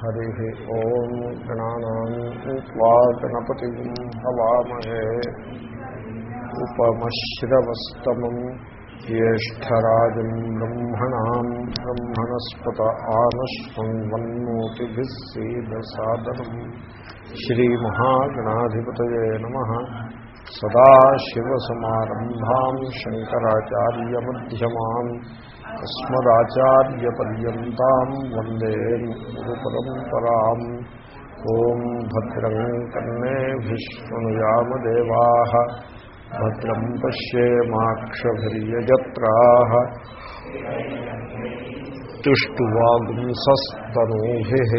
హరి ఓం గణానాం వా గణపతి హవామహే ఉపమశ్రవస్తమం జ్యేష్టరాజం బ్రహ్మణా బ్రహ్మణస్పత ఆనశ్వన్వన్నోతిభిः సీదసాదనం శ్రీమహాగణాధిపతయే నమ సదాశివసమారంభాం శంకరాచార్యమ్యమాన్ అస్మదాచార్యపర్యంతం अस्मदाचार्यपर्यन्ताम् वंदे गुरुपरम्पराम्। ॐ भद्रम् कर्णे विष्णुयामदेवाः भद्रम् पश्येमाक्षभिर्यजत्राः। तुष्टुवागुंसस्तनूभिः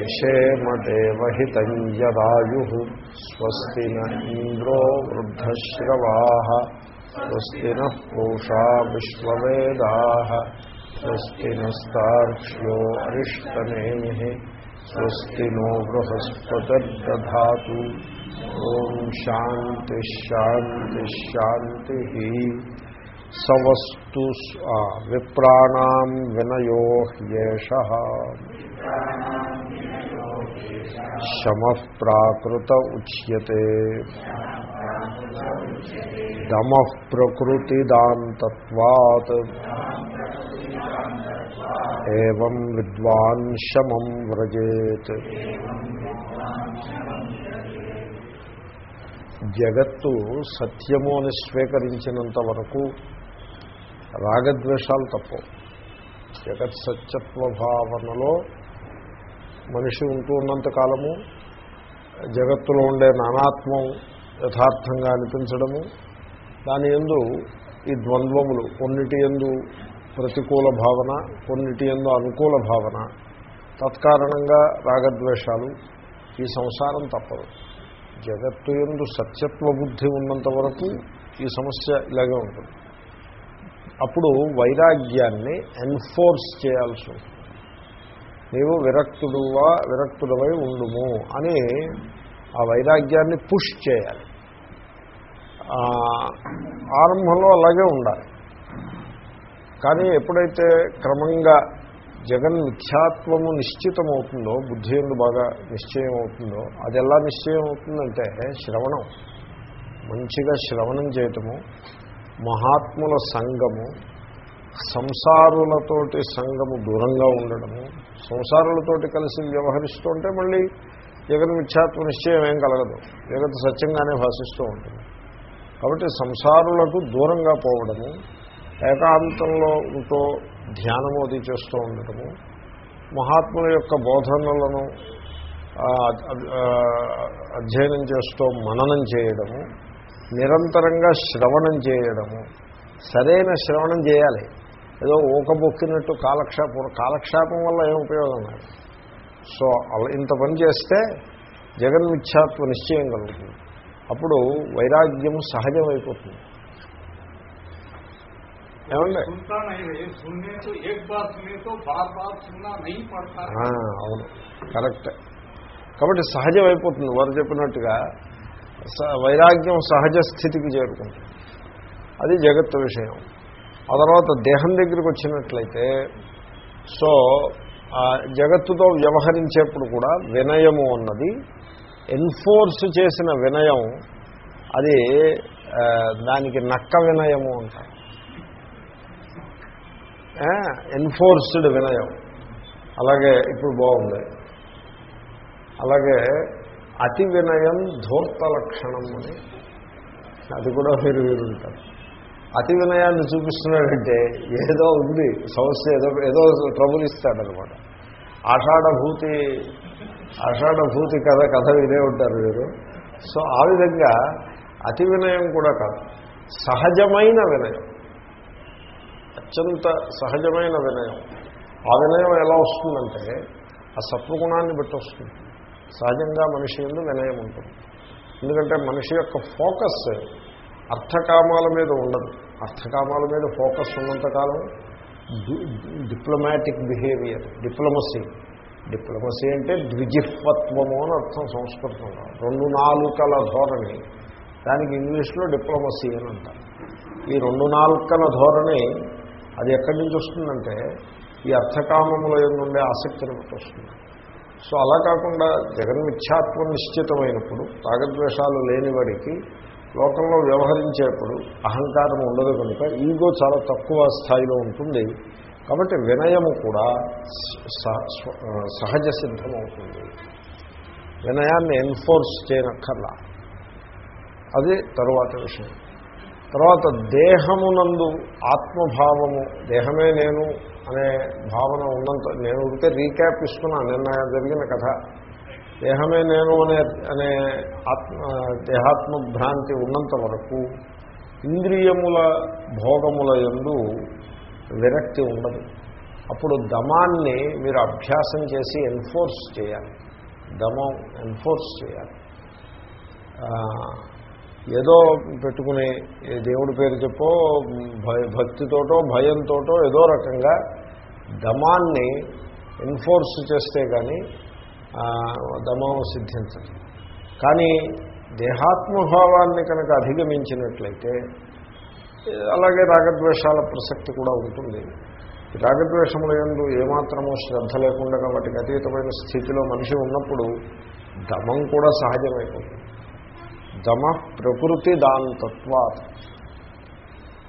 यशेमदेवहितम् यदायुः, स्वस्ति न इन्द्रो वृद्धश्रवाः। పూషా విశ్వవేదా స్వస్తి నస్తార్క్ష్యో అరిష్టనేమి స్వస్తి నో బృహస్పతిర్దధా ఓం శాంతి శాంతి శాంతి సవస్తు విప్రాణం వినయో హ్యేష శమ ప్రాకృత ఉచ్యతే దమ ప్రకృతిదాంతత్వాత్ ఏం విద్వాన్ శమం వ్రజేత్ జగత్తు సత్యము అని స్వీకరించినంత వరకు రాగద్వేషాలు తప్పవు. జగత్ సత్యత్వ భావనలో మనిషి ఉంటూ ఉన్నంత కాలము జగత్తులో ఉండే నానాత్మం యథార్థంగా అనిపించడము. దాని ఎందు ఈ ద్వంద్వములు కొన్నిటి ఎందు ప్రతికూల భావన కొన్నిటి ఎందు అనుకూల భావన తత్కారణంగా రాగద్వేషాలు ఈ సంసారం తప్పదు. జగత్తు ఎందు సత్యత్వ బుద్ధి ఉన్నంత వరకు ఈ సమస్య ఇలాగే ఉంటుంది. అప్పుడు వైరాగ్యాన్ని ఎన్ఫోర్స్ చేయాల్సి ఉంటుంది. నీవు విరక్తుడువా విరక్తుడవై ఉండుము అని ఆ వైరాగ్యాన్ని పుష్ చేయాలి. ఆరంభంలో అలాగే ఉండాలి. కానీ ఎప్పుడైతే క్రమంగా జగన్ మిథ్యాత్వము నిశ్చితమవుతుందో బుద్ధి ఎందు బాగా నిశ్చయం అవుతుందో అది ఎలా నిశ్చయం అవుతుందంటే శ్రవణం. మంచిగా శ్రవణం చేయటము మహాత్ముల సంగము సంసారులతోటి సంగము దూరంగా ఉండడము సంసారులతోటి కలిసి వ్యవహరిస్తుంటే మళ్ళీ జగన్ మిథ్యాత్వ నిశ్చయం ఏం కలగదు. జగత్ సత్యంగానే భాషిస్తూ ఉంటుంది. కాబట్టి సంసారులకు దూరంగా పోవడము ఏకాంతంలో ఉంటూ ధ్యానము అది చేస్తూ ఉండటము మహాత్ముల యొక్క బోధనలను అధ్యయనం చేస్తూ మననం చేయడము నిరంతరంగా శ్రవణం చేయడము సరైన శ్రవణం చేయాలి. ఏదో ఊకబొక్కినట్టు కాలక్షేపం కాలక్షేపం వల్ల ఏం ఉపయోగం లేదు. సో అలా ఇంత పని చేస్తే జగన్మిథ్యాత్వ నిశ్చయం కలుగుతుంది. అప్పుడు వైరాగ్యం సహజమైపోతుంది. ఏమండి? అవును. కరెక్ట్. కాబట్టి సహజమైపోతుంది. వారు చెప్పినట్టుగా వైరాగ్యం సహజ స్థితికి చేరుకుంటుంది. అది జగత్తు విషయం. ఆ తర్వాత దేహం దగ్గరికి వచ్చినట్లయితే సో జగత్తుతో వ్యవహరించేప్పుడు కూడా వినయము అన్నది ఎన్ఫోర్స్ చేసిన వినయం అది దానికి నక్క వినయము అంటారు. ఎన్ఫోర్స్డ్ వినయం. అలాగే ఇప్పుడు బాగుంది. అలాగే అతి వినయం ధూర్త లక్షణం అని. అది కూడా మీరు వీరుంటారు అతి వినయాన్ని చూపిస్తున్నాడంటే ఏదో ఉంది సమస్య ఏదో ఏదో ట్రబుల్ ఇస్తాడనమాట. ఆషాఢభూతి ఆషాఢభూతి కథ కథ వినే ఉంటారు మీరు సో ఆ విధంగా అతి వినయం కూడా కాదు. సహజమైన వినయం. అత్యంత సహజమైన వినయం. ఆ వినయం ఎలా వస్తుందంటే ఆ సత్వగుణాన్ని బట్టి వస్తుంది. సహజంగా మనిషి ఎందు వినయం ఉంటుంది. ఎందుకంటే మనిషి యొక్క ఫోకస్ అర్థకామాల మీద ఉండదు. అర్థకామాల మీద ఫోకస్ ఉన్నంతకాలం డిప్లొమాటిక్ బిహేవియర్ డిప్లొమసీ. డిప్లొమసీ అంటే ద్విజిహ్వత్వము అని అర్థం సంస్కృతంలో రెండు నాలుకల ధోరణి. దానికి ఇంగ్లీష్లో డిప్లొమసీ అని అంటారు. ఈ రెండు నాలుకల ధోరణి అది ఎక్కడి నుంచి వస్తుందంటే ఈ అర్థకామముల నుండే ఆసక్తిని బట్టి వస్తుంది. సో అలా కాకుండా జగన్మిథ్యాత్వం నిశ్చితమైనప్పుడు రాగద్వేషాలు లేనివాడికి లోకంలో వ్యవహరించేప్పుడు అహంకారం ఉండదు కనుక ఈగో చాలా తక్కువ స్థాయిలో ఉంటుంది. కాబట్టి వినయము కూడా స్వ- సహజ సిద్ధమవుతుంది. వినయాన్ని ఎన్ఫోర్స్ చేయనక్కర్లా. అది తరువాత విషయం. తర్వాత దేహమునందు ఆత్మభావము దేహమే నేను అనే భావన ఉన్నంత నేను ఉంటే రీక్యాప్ ఇస్తున్నాను నిన్న జరిగిన కథ. దేహమే నేను అనే అనే ఆత్మ దేహాత్మభ్రాంతి ఉన్నంత వరకు ఇంద్రియముల భోగముల యందు విరక్తి ఉండదు. అప్పుడు దమాన్ని మీరు అభ్యాసం చేసి ఎన్ఫోర్స్ చేయాలి. దమం ఎన్ఫోర్స్ చేయాలి. ఏదో పెట్టుకుని దేవుడి పేరు చెప్పో భక్తితోటో భయంతోటో ఏదో రకంగా దమాన్ని ఎన్ఫోర్స్ చేస్తే కానీ దమం సిద్ధించదు. కానీ దేహాత్మభావాన్ని కనుక అధిగమించినట్లయితే అలాగే రాగద్వేషాల ప్రసక్తి కూడా ఉంటుంది. రాగద్వేషముల ఎందు ఏమాత్రమో శ్రద్ధ లేకుండా వాటికి అతీతమైన స్థితిలో మనిషి ఉన్నప్పుడు దమం కూడా సహజమైపోతుంది. దమ ప్రకృతి దాంతత్వా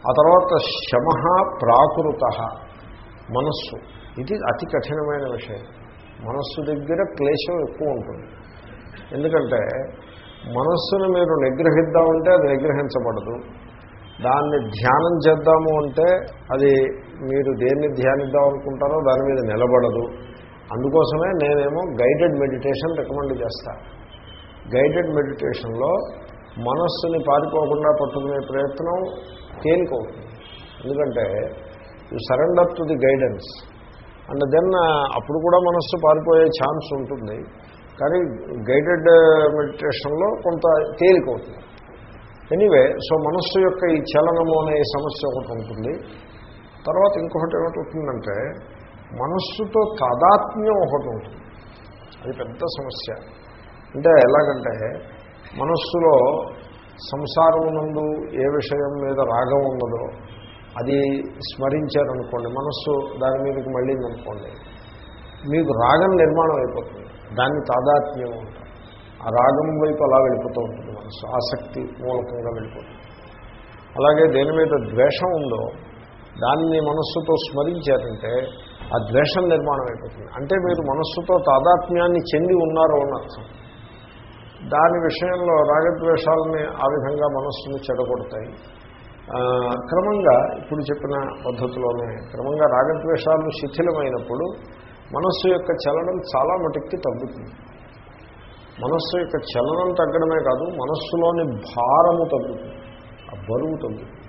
ఆ తర్వాత శమ ప్రాకృత మనస్సు. ఇది అతి కఠినమైన విషయం. మనస్సు దగ్గర క్లేశం ఎక్కువ ఉంటుంది. ఎందుకంటే మనస్సును మీరు నిగ్రహిద్దామంటే అది నిగ్రహించబడదు. దాన్ని ధ్యానం చేద్దాము అంటే అది మీరు దేన్ని ధ్యానిద్దాం అనుకుంటారో దాని మీద నిలబడదు. అందుకోసమే నేనేమో గైడెడ్ మెడిటేషన్ రికమెండ్ చేస్తాను గైడెడ్ మెడిటేషన్లో మనస్సుని పారిపోకుండా పట్టుకునే ప్రయత్నం తేలికవుతుంది. ఎందుకంటే you surrender to the guidance and then అప్పుడు కూడా మనస్సు పారిపోయే ఛాన్స్ ఉంటుంది. కానీ గైడెడ్ మెడిటేషన్లో కొంత తేలికవుతుంది. ఎనీవే సో మనస్సు యొక్క ఈ చలనము అనే సమస్య ఒకటి ఉంటుంది. తర్వాత ఇంకొకటి ఏమిటవుతుందంటే మనస్సుతో తాదాత్మ్యం ఒకటి ఉంటుంది. అది పెద్ద సమస్య. అంటే ఎలాగంటే మనస్సులో సంసారమునందు ఏ విషయం మీద రాగం ఉన్నదో అది స్మరించారనుకోండి మనస్సు దాని మీదకి మళ్ళీందనుకోండి మీకు రాగం నిర్మాణం అయిపోతుంది. దాన్ని తాదాత్మ్యం ఉంటారు ఆ రాగం వైపు అలా వెళ్ళిపోతూ ఉంటుంది మనసు. ఆసక్తి మూలకంగా వెళ్ళిపోతుంది. అలాగే దేని మీద ద్వేషం ఉందో దాన్ని మనస్సుతో స్మరించారంటే ఆ ద్వేషం నిర్మాణం అయిపోతుంది. అంటే మీరు మనస్సుతో తాదాత్మ్యాన్ని చెంది ఉన్నారో అని అర్థం. దాని విషయంలో రాగద్వేషాలని ఆ విధంగా మనస్సును చెడగొడతాయి. క్రమంగా ఇప్పుడు చెప్పిన పద్ధతిలోనే క్రమంగా రాగద్వేషాలు శిథిలమైనప్పుడు మనస్సు యొక్క చలనం చాలా మటుక్కి తగ్గుతుంది. మనస్సు యొక్క చలనం తగ్గడమే కాదు మనస్సులోని భారము తగ్గుతుంది. ఆ బరువు తగ్గుతుంది.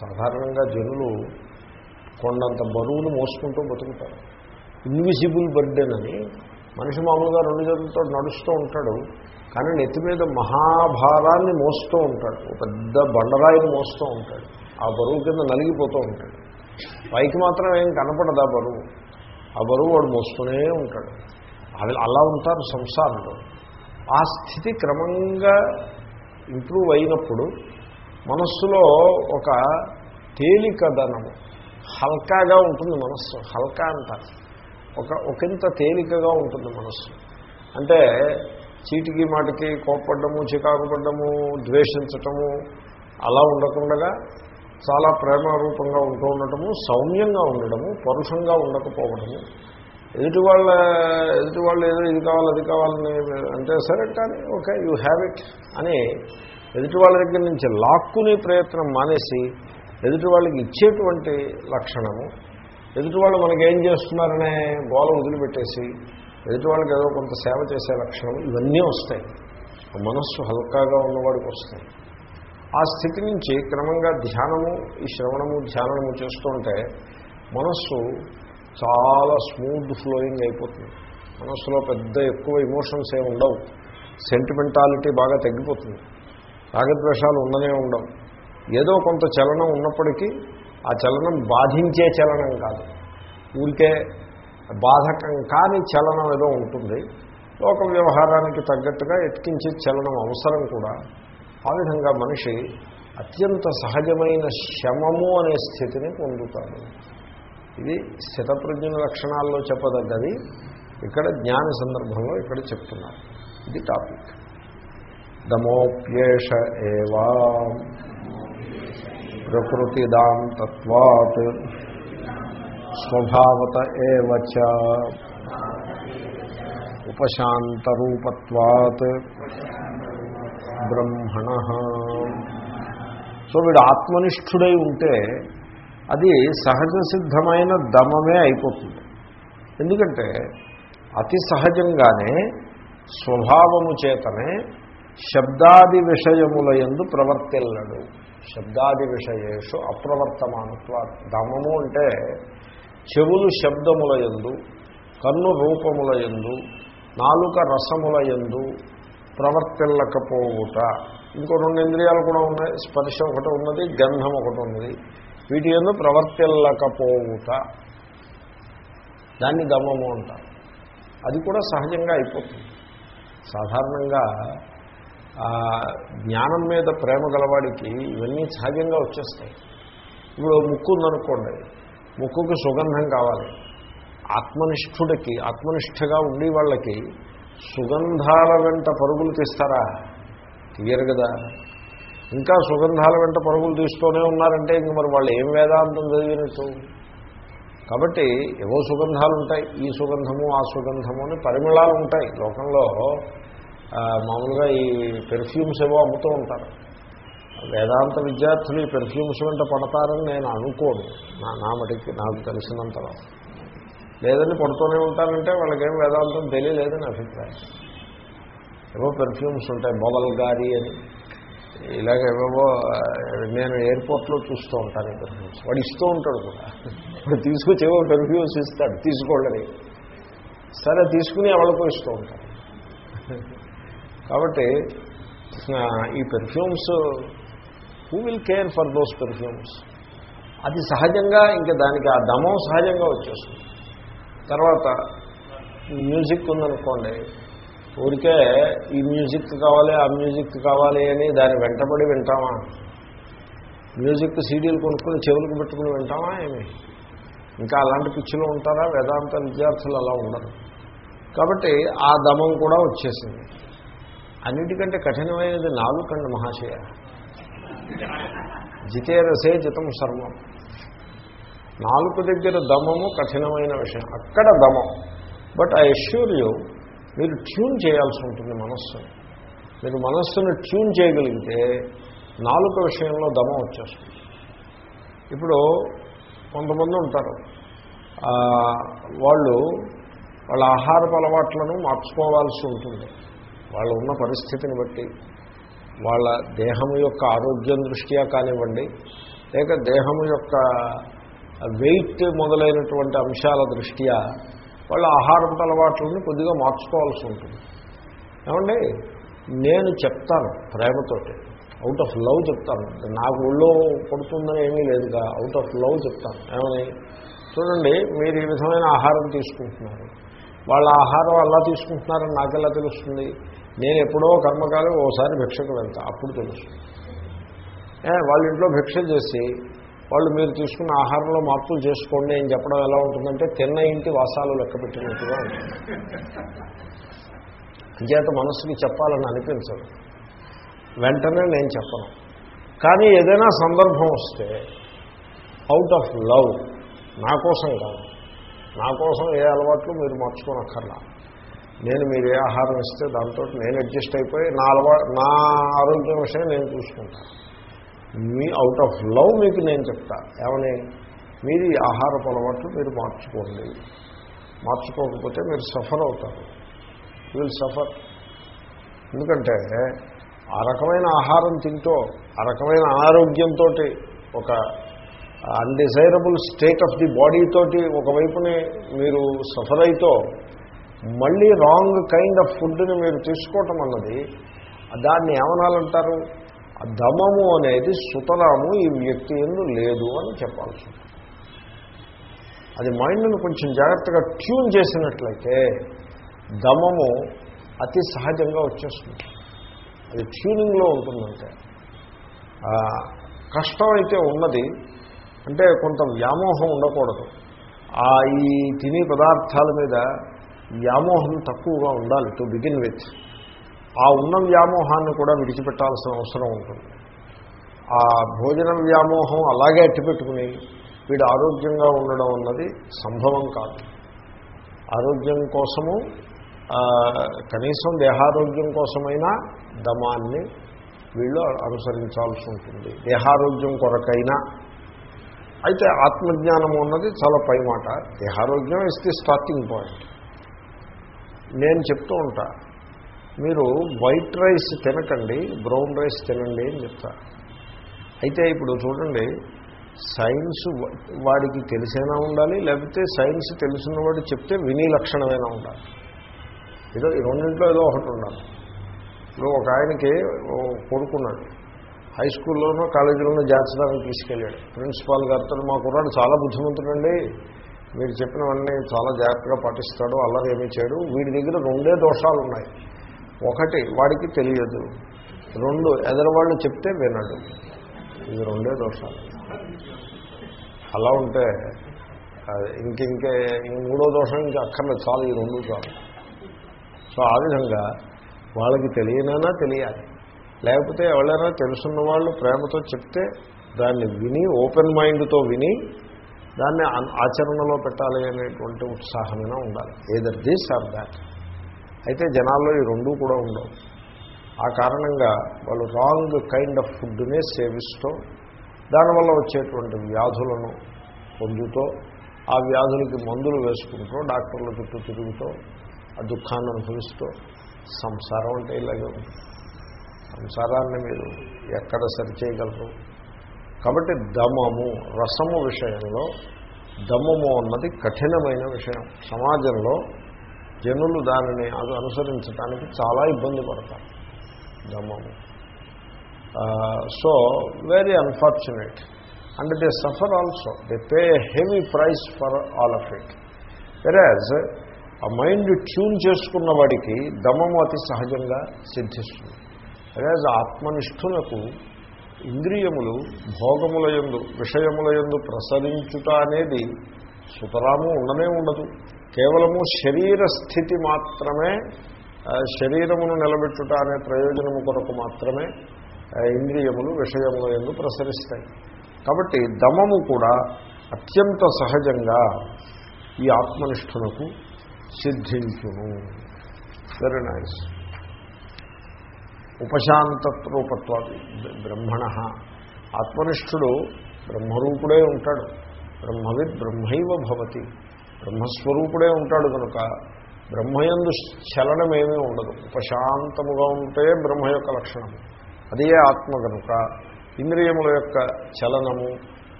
సాధారణంగా జనులు కొండంత బరువును మోసుకుంటూ బతుకుతారు. ఇన్విజిబుల్ బర్డెన్ అని మనిషి మామూలుగా రెండు చేతులతో నడుస్తూ ఉంటాడు కానీ నెత్తి మీద మహాభారాన్ని మోస్తూ ఉంటాడు. ఒక పెద్ద బండరాయిని మోస్తూ ఉంటాడు. ఆ బరువు కింద నలిగిపోతూ ఉంటాడు. పైకి మాత్రం ఏం కనపడదు ఆ బరువు. ఆ బరువు వాడు మోస్తూనే ఉంటాడు. అలా ఉంటారు సంసారంలో. ఆ స్థితి క్రమంగా ఇంప్రూవ్ అయినప్పుడు మనస్సులో ఒక తేలికదనము హల్కాగా ఉంటుంది మనస్సు హల్కా అంటారు. ఒక ఒకంత తేలికగా ఉంటుంది మనస్సు. అంటే చీటికి మాటికి కోప్పడము చికాకు పడ్డము ద్వేషించటము అలా ఉండకుండా చాలా ప్రేమ రూపంగా ఉంటూ ఉండటము సౌమ్యంగా ఉండడము పరుషంగా ఉండకపోవడము ఎదుటి వాళ్ళ ఎదుటి వాళ్ళు ఏదో ఇది కావాలి అది కావాలని అంటే సరే కానీ ఓకే యూ హ్యావ్ ఇట్ అని ఎదుటి వాళ్ళ దగ్గర నుంచి లాక్కునే ప్రయత్నం మానేసి ఎదుటి వాళ్ళకి ఇచ్చేటువంటి లక్షణము ఎదుటి వాళ్ళు మనకి ఏం చేస్తున్నారనే గోల వదిలిపెట్టేసి ఎదుటి వాళ్ళకి ఏదో కొంత సేవ చేసే లక్షణం ఇవన్నీ వస్తాయి. మనస్సు హల్కాగా ఉన్నవాడికి వస్తాయి. ఆ స్థితి నుంచి క్రమంగా ధ్యానము ఈ శ్రవణము ధ్యానము చేస్తుంటే మనస్సు చాలా స్మూత్ ఫ్లోయింగ్ అయిపోతుంది. మనస్సులో పెద్ద ఎక్కువ ఇమోషన్స్ ఏమి ఉండవు. సెంటిమెంటాలిటీ బాగా తగ్గిపోతుంది. రాగద్వేషాలు ఉండనే ఉండవు. ఏదో కొంత చలనం ఉన్నప్పటికీ ఆ చలనం బాధించే చలనం కాదు. ఊరికే బాధకం కాని చలనం ఏదో ఉంటుంది. లోక వ్యవహారానికి తగ్గట్టుగా ఎత్కించే చలనం అవసరం కూడా. ఆ విధంగా మనిషి అత్యంత సహజమైన శమము అనే స్థితిని పొందుతాడు. ఇది స్థితప్రజ్ఞ లక్షణాల్లో చెప్పదగ్గది. ఇక్కడ జ్ఞాన సందర్భంలో ఇక్కడ చెప్తున్నారు. ఇది టాపిక్. దమోప్యేష ఏవా ప్రకృతిదాం తత్వాత్ స్వభావత ఏవచ ఉపశాంతరూపత్వాత్ బ్రహ్మణ. సో వీడు ఆత్మనిష్ఠుడై ఉంటే అది సహజ సిద్ధమైన దమమే అయిపోతుంది. ఎందుకంటే అతి సహజంగానే స్వభావము చేతనే శబ్దాది విషయముల ఎందు ప్రవర్తిల్లడు. శబ్దాది విషయేషు అప్రవర్తమానత్వ దమము అంటే చెవులు శబ్దముల ఎందు కన్ను రూపముల ఎందు నాలుక రసముల ఎందు ప్రవర్తిల్లకపోవుట. ఇంకో రెండు ఇంద్రియాలు కూడా ఉన్నాయి. స్పర్శ ఒకటి ఉన్నది గంధం ఒకటి ఉన్నది. వీటి ఎందు ప్రవర్తిల్లకపోవుట. దాన్ని దమము అంటారు. అది కూడా సహజంగా అయిపోతుంది. సాధారణంగా జ్ఞానం మీద ప్రేమ గలవాడికి ఇవన్నీ సహజంగా వచ్చేస్తాయి. ఇప్పుడు ముక్కు ఉందనుకోండి ముక్కుకు సుగంధం కావాలి. ఆత్మనిష్ఠుడికి ఆత్మనిష్టగా ఉండి వాళ్ళకి సుగంధాల వెంట పరుగులు తీస్తారా? తీయరు కదా. ఇంకా సుగంధాల వెంట పరుగులు తీస్తూనే ఉన్నారంటే ఇంక మరి వాళ్ళు ఏం వేదాంతం చదివినట్టు? కాబట్టి ఏవో సుగంధాలు ఉంటాయి. ఈ సుగంధము ఆ సుగంధము అని పరిమళాలు ఉంటాయి. లోకంలో మామూలుగా ఈ పెర్ఫ్యూమ్స్ ఏవో అమ్ముతూ ఉంటారు. వేదాంత విద్యార్థులు ఈ పెర్ఫ్యూమ్స్ వెంట పడతారని నేను అనుకోను. నా నా మటుకి నాకు తెలిసినంతలో లేదని పడుతూనే ఉంటారంటే వాళ్ళకేం వేదాంతం తెలియలేదని అభిప్రాయం. ఏవో పెర్ఫ్యూమ్స్ ఉంటాయి. మొబల్ గారి అని. ఇలాగ ఏవేవో నేను ఎయిర్పోర్ట్లో చూస్తూ ఉంటాను పెర్ఫ్యూమ్స్ వాడు ఇస్తూ ఉంటాడు కూడా. ఇప్పుడు తీసుకొచ్చి ఏవో పెర్ఫ్యూమ్స్ ఇస్తాడు తీసుకోండి సరే తీసుకుని ఎవరికో ఇస్తూ ఉంటాడు. కాబట్టి ఈ perfumes who will care for those perfumes అది సహజంగా ఇంకా దానికి ఆ దమం సహజంగా వచ్చేస్తుంది. తర్వాత మ్యూజిక్ ఉందనుకోండి ఊరికే ఈ మ్యూజిక్ కావాలి ఆ మ్యూజిక్ కావాలి అని దాన్ని వెంటబడి వింటామా? మ్యూజిక్ సీడీలు కొనుక్కుని చెవులకు పెట్టుకుని వింటామా ఏమి? ఇంకా అలాంటి పిచ్చిలో ఉంటారా? వేదాంత విద్యార్థులు అలా ఉండరు. కాబట్టి ఆ దమం కూడా వచ్చేసింది. అన్నిటికంటే కఠినమైనది నాలుకండి మహాశయ. జితేరసే జితం సర్వం. నాలుగు దగ్గర దమము కఠినమైన విషయం. అక్కడ దమం. బట్ ఐ అష్యూర్ యూ మీరు ట్యూన్ చేయాల్సి ఉంటుంది మనస్సును మీరు మనస్సును ట్యూన్ చేయగలిగితే నాలుక విషయంలో దమం వచ్చేస్తుంది. ఇప్పుడు కొంతమంది ఉంటారు. వాళ్ళు వాళ్ళ ఆహారపు అలవాట్లను మార్చుకోవాల్సి ఉంటుంది. వాళ్ళు ఉన్న పరిస్థితిని బట్టి వాళ్ళ దేహం యొక్క ఆరోగ్యం దృష్ట్యా కానివ్వండి లేక దేహం యొక్క వెయిట్ మొదలైనటువంటి అంశాల దృష్ట్యా వాళ్ళ ఆహారపు అలవాట్లని కొద్దిగా మార్చుకోవాల్సి ఉంటుంది. ఏమండి? నేను చెప్తాను ప్రేమతోటి. అవుట్ ఆఫ్ లవ్ చెప్తాను. నాకు ఒళ్ళో పడుతుందని ఏమీ లేదుగా. అవుట్ ఆఫ్ లవ్ చెప్తాను. ఏమని? చూడండి మీరు ఈ విధమైన ఆహారం తీసుకుంటున్నారు. వాళ్ళ ఆహారం అలా తీసుకుంటున్నారని నాకెలా తెలుస్తుంది? నేను ఎప్పుడో కర్మకాలం ఓసారి భిక్షకు వెళ్తా. అప్పుడు తెలుస్తుంది. వాళ్ళ ఇంట్లో భిక్ష చేసి వాళ్ళు మీరు తీసుకున్న ఆహారంలో మార్పులు చేసుకోండి అని చెప్పడం ఎలా ఉంటుందంటే తిన్న ఇంటి వాసాలు లెక్క పెట్టినట్టుగా ఉంటుంది. అంచేత మనసుకి చెప్పాలని అనిపించదు. వెంటనే నేను చెప్పను. కానీ ఏదైనా సందర్భం వస్తే అవుట్ ఆఫ్ లవ్ నా కోసం కాదు. నా కోసం ఏ అలవాట్లు మీరు మార్చుకోనక్కర్లా. నేను మీరు ఏ ఆహారం ఇస్తే దాంతో నేను అడ్జస్ట్ అయిపోయి నా అలవా నా ఆరోగ్యం విషయం నేను చూసుకుంటాను. మీ అవుట్ ఆఫ్ లవ్ మీకు నేను చెప్తా. ఏమని? మీది ఆహార అలవాట్లు మీరు మార్చుకోండి. మార్చుకోకపోతే మీరు సఫర్ అవుతారు. విల్ సఫర్ ఎందుకంటే ఆ రకమైన ఆహారం తింటూ ఆ రకమైన అనారోగ్యంతో ఒక అన్డిజైరబుల్ స్టేట్ ఆఫ్ ది బాడీతోటి ఒకవైపుని మీరు సఫర్ అయితో మళ్ళీ రాంగ్ కైండ్ ఆఫ్ ఫుడ్ని మీరు తీసుకోవటం అన్నది దాన్ని ఏమనాలంటారు? దమము అనేది సుతరాము ఈ వ్యక్తి ఎందు లేదు అని చెప్పాల్సి అది మైండ్ను కొంచెం జాగ్రత్తగా ట్యూన్ చేసినట్లయితే దమము అతి సహజంగా వచ్చేస్తుంది. అది ట్యూనింగ్లో ఉంటుందంటే. కష్టం అయితే ఉన్నది అంటే కొంత వ్యామోహం ఉండకూడదు. ఆ ఈ తినే పదార్థాల మీద వ్యామోహం తక్కువగా ఉండాలి టు బిగిన్ విత్. ఆ ఉన్న వ్యామోహాన్ని కూడా విడిచిపెట్టాల్సిన అవసరం ఉంటుంది. ఆ భోజన వ్యామోహం అలాగే అట్టిపెట్టుకుని వీడు ఆరోగ్యంగా ఉండడం అన్నది సంభవం కాదు. ఆరోగ్యం కోసము కనీసం దేహారోగ్యం కోసమైనా దమాన్ని వీళ్ళు అనుసరించాల్సి ఉంటుంది. దేహారోగ్యం కొరకైనా. అయితే ఆత్మజ్ఞానం ఉన్నది చాలా పై మాట దేహారోగ్యం ఇస్ ది స్టార్టింగ్ పాయింట్ నేను చెప్తూ ఉంటాను మీరు వైట్ రైస్ తినకండి బ్రౌన్ రైస్ తినండి అని చెప్తారు. అయితే ఇప్పుడు చూడండి సైన్స్ వాడికి తెలిసైనా ఉండాలి లేకపోతే సైన్స్ తెలిసినవాడు చెప్తే విని లక్షణమైనా ఉండాలి. ఏదో రెండింట్లో రెండింటిలో ఏదో ఒకటి ఉండాలి. ఇప్పుడు ఒక ఆయనకి కొడుకున్నాడు. హై స్కూల్లోనో కాలేజీలోనో చేర్చడానికి తీసుకెళ్ళాడు. ప్రిన్సిపాల్ గారితో మా కుర్రాడు చాలా బుద్ధిమంతుడండి. మీరు చెప్పినవన్నీ చాలా జాగ్రత్తగా పాటిస్తాడు అల్లరి ఏమీ చేయడు. వీడి దగ్గర రెండే దోషాలు ఉన్నాయి ఒకటి వాడికి తెలియదు. రెండు ఎదరవాళ్ళు చెప్తే వినడు. ఇది రెండే దోషాలు. అలా ఉంటే అది ఇంకింకే మూడో దోషం ఇంకా అక్కర్లేదు. చాలు ఈ రెండు చాలు. సో ఆ విధంగా వాళ్ళకి తెలియనైనా తెలియాలి. లేకపోతే ఎవరైనా తెలుసున్న వాళ్ళు ప్రేమతో చెప్తే దాన్ని విని ఓపెన్ మైండ్తో విని దాన్ని ఆచరణలో పెట్టాలి అనేటువంటి ఉత్సాహమైనా ఉండాలి. ఏదర్ దిస్ ఆర్ దాట్ అయితే జనాల్లో ఈ రెండూ కూడా ఉండవు. ఆ కారణంగా వాళ్ళు రాంగ్ కైండ్ ఆఫ్ ఫుడ్నే సేవిస్తూ దానివల్ల వచ్చేటువంటి వ్యాధులను పొందుతూ ఆ వ్యాధులకి మందులు వేసుకుంటూ డాక్టర్ల చుట్టూ తిరుగుతూ ఆ దుఃఖాన్ని అనుభవిస్తూ సంసారం అంటే ఇలాగే ఉంటుంది. సంసారాన్ని మీరు ఎక్కడ సరి చేయగలరు కాబట్టి దమము రసము విషయంలో దమము అన్నది కఠినమైన విషయం. సమాజంలో జనులు దానిని అది అనుసరించడానికి చాలా ఇబ్బంది పడతారు. దమము so very unfortunate and they suffer also they pay heavy price for all of it వెరాజ్ ఆ మైండ్ ట్యూన్ చేసుకున్న వాడికి దమము అతి సహజంగా సిద్ధిస్తుంది. వెరాజ్ ఆత్మనిష్ఠులకు ఇంద్రియములు భోగముల యందు విషయముల యందు ప్రసరించుట అనేది సుతరాము ఉండనే ఉండదు. కేవలము శరీర స్థితి మాత్రమే శరీరమును నిలబెట్టుట అనే ప్రయోజనము కొరకు మాత్రమే ఇంద్రియములు విషయముల ఎందు ప్రసరిస్తాయి. కాబట్టి దమము కూడా అత్యంత సహజంగా ఈ ఆత్మనిష్ఠునకు సిద్ధించును. వెరీ నైస్ ఉపశాంతరూపత్వాది బ్రహ్మణ. ఆత్మనిష్ఠుడు బ్రహ్మరూపుడే ఉంటాడు. బ్రహ్మవిద్ బ్రహ్మైవ భవతి. బ్రహ్మస్వరూపుడే ఉంటాడు కనుక బ్రహ్మయందు చలనమేమీ ఉండదు. ఉపశాంతముగా ఉంటే బ్రహ్మ యొక్క లక్షణం. అదే ఆత్మ కనుక ఇంద్రియముల యొక్క చలనము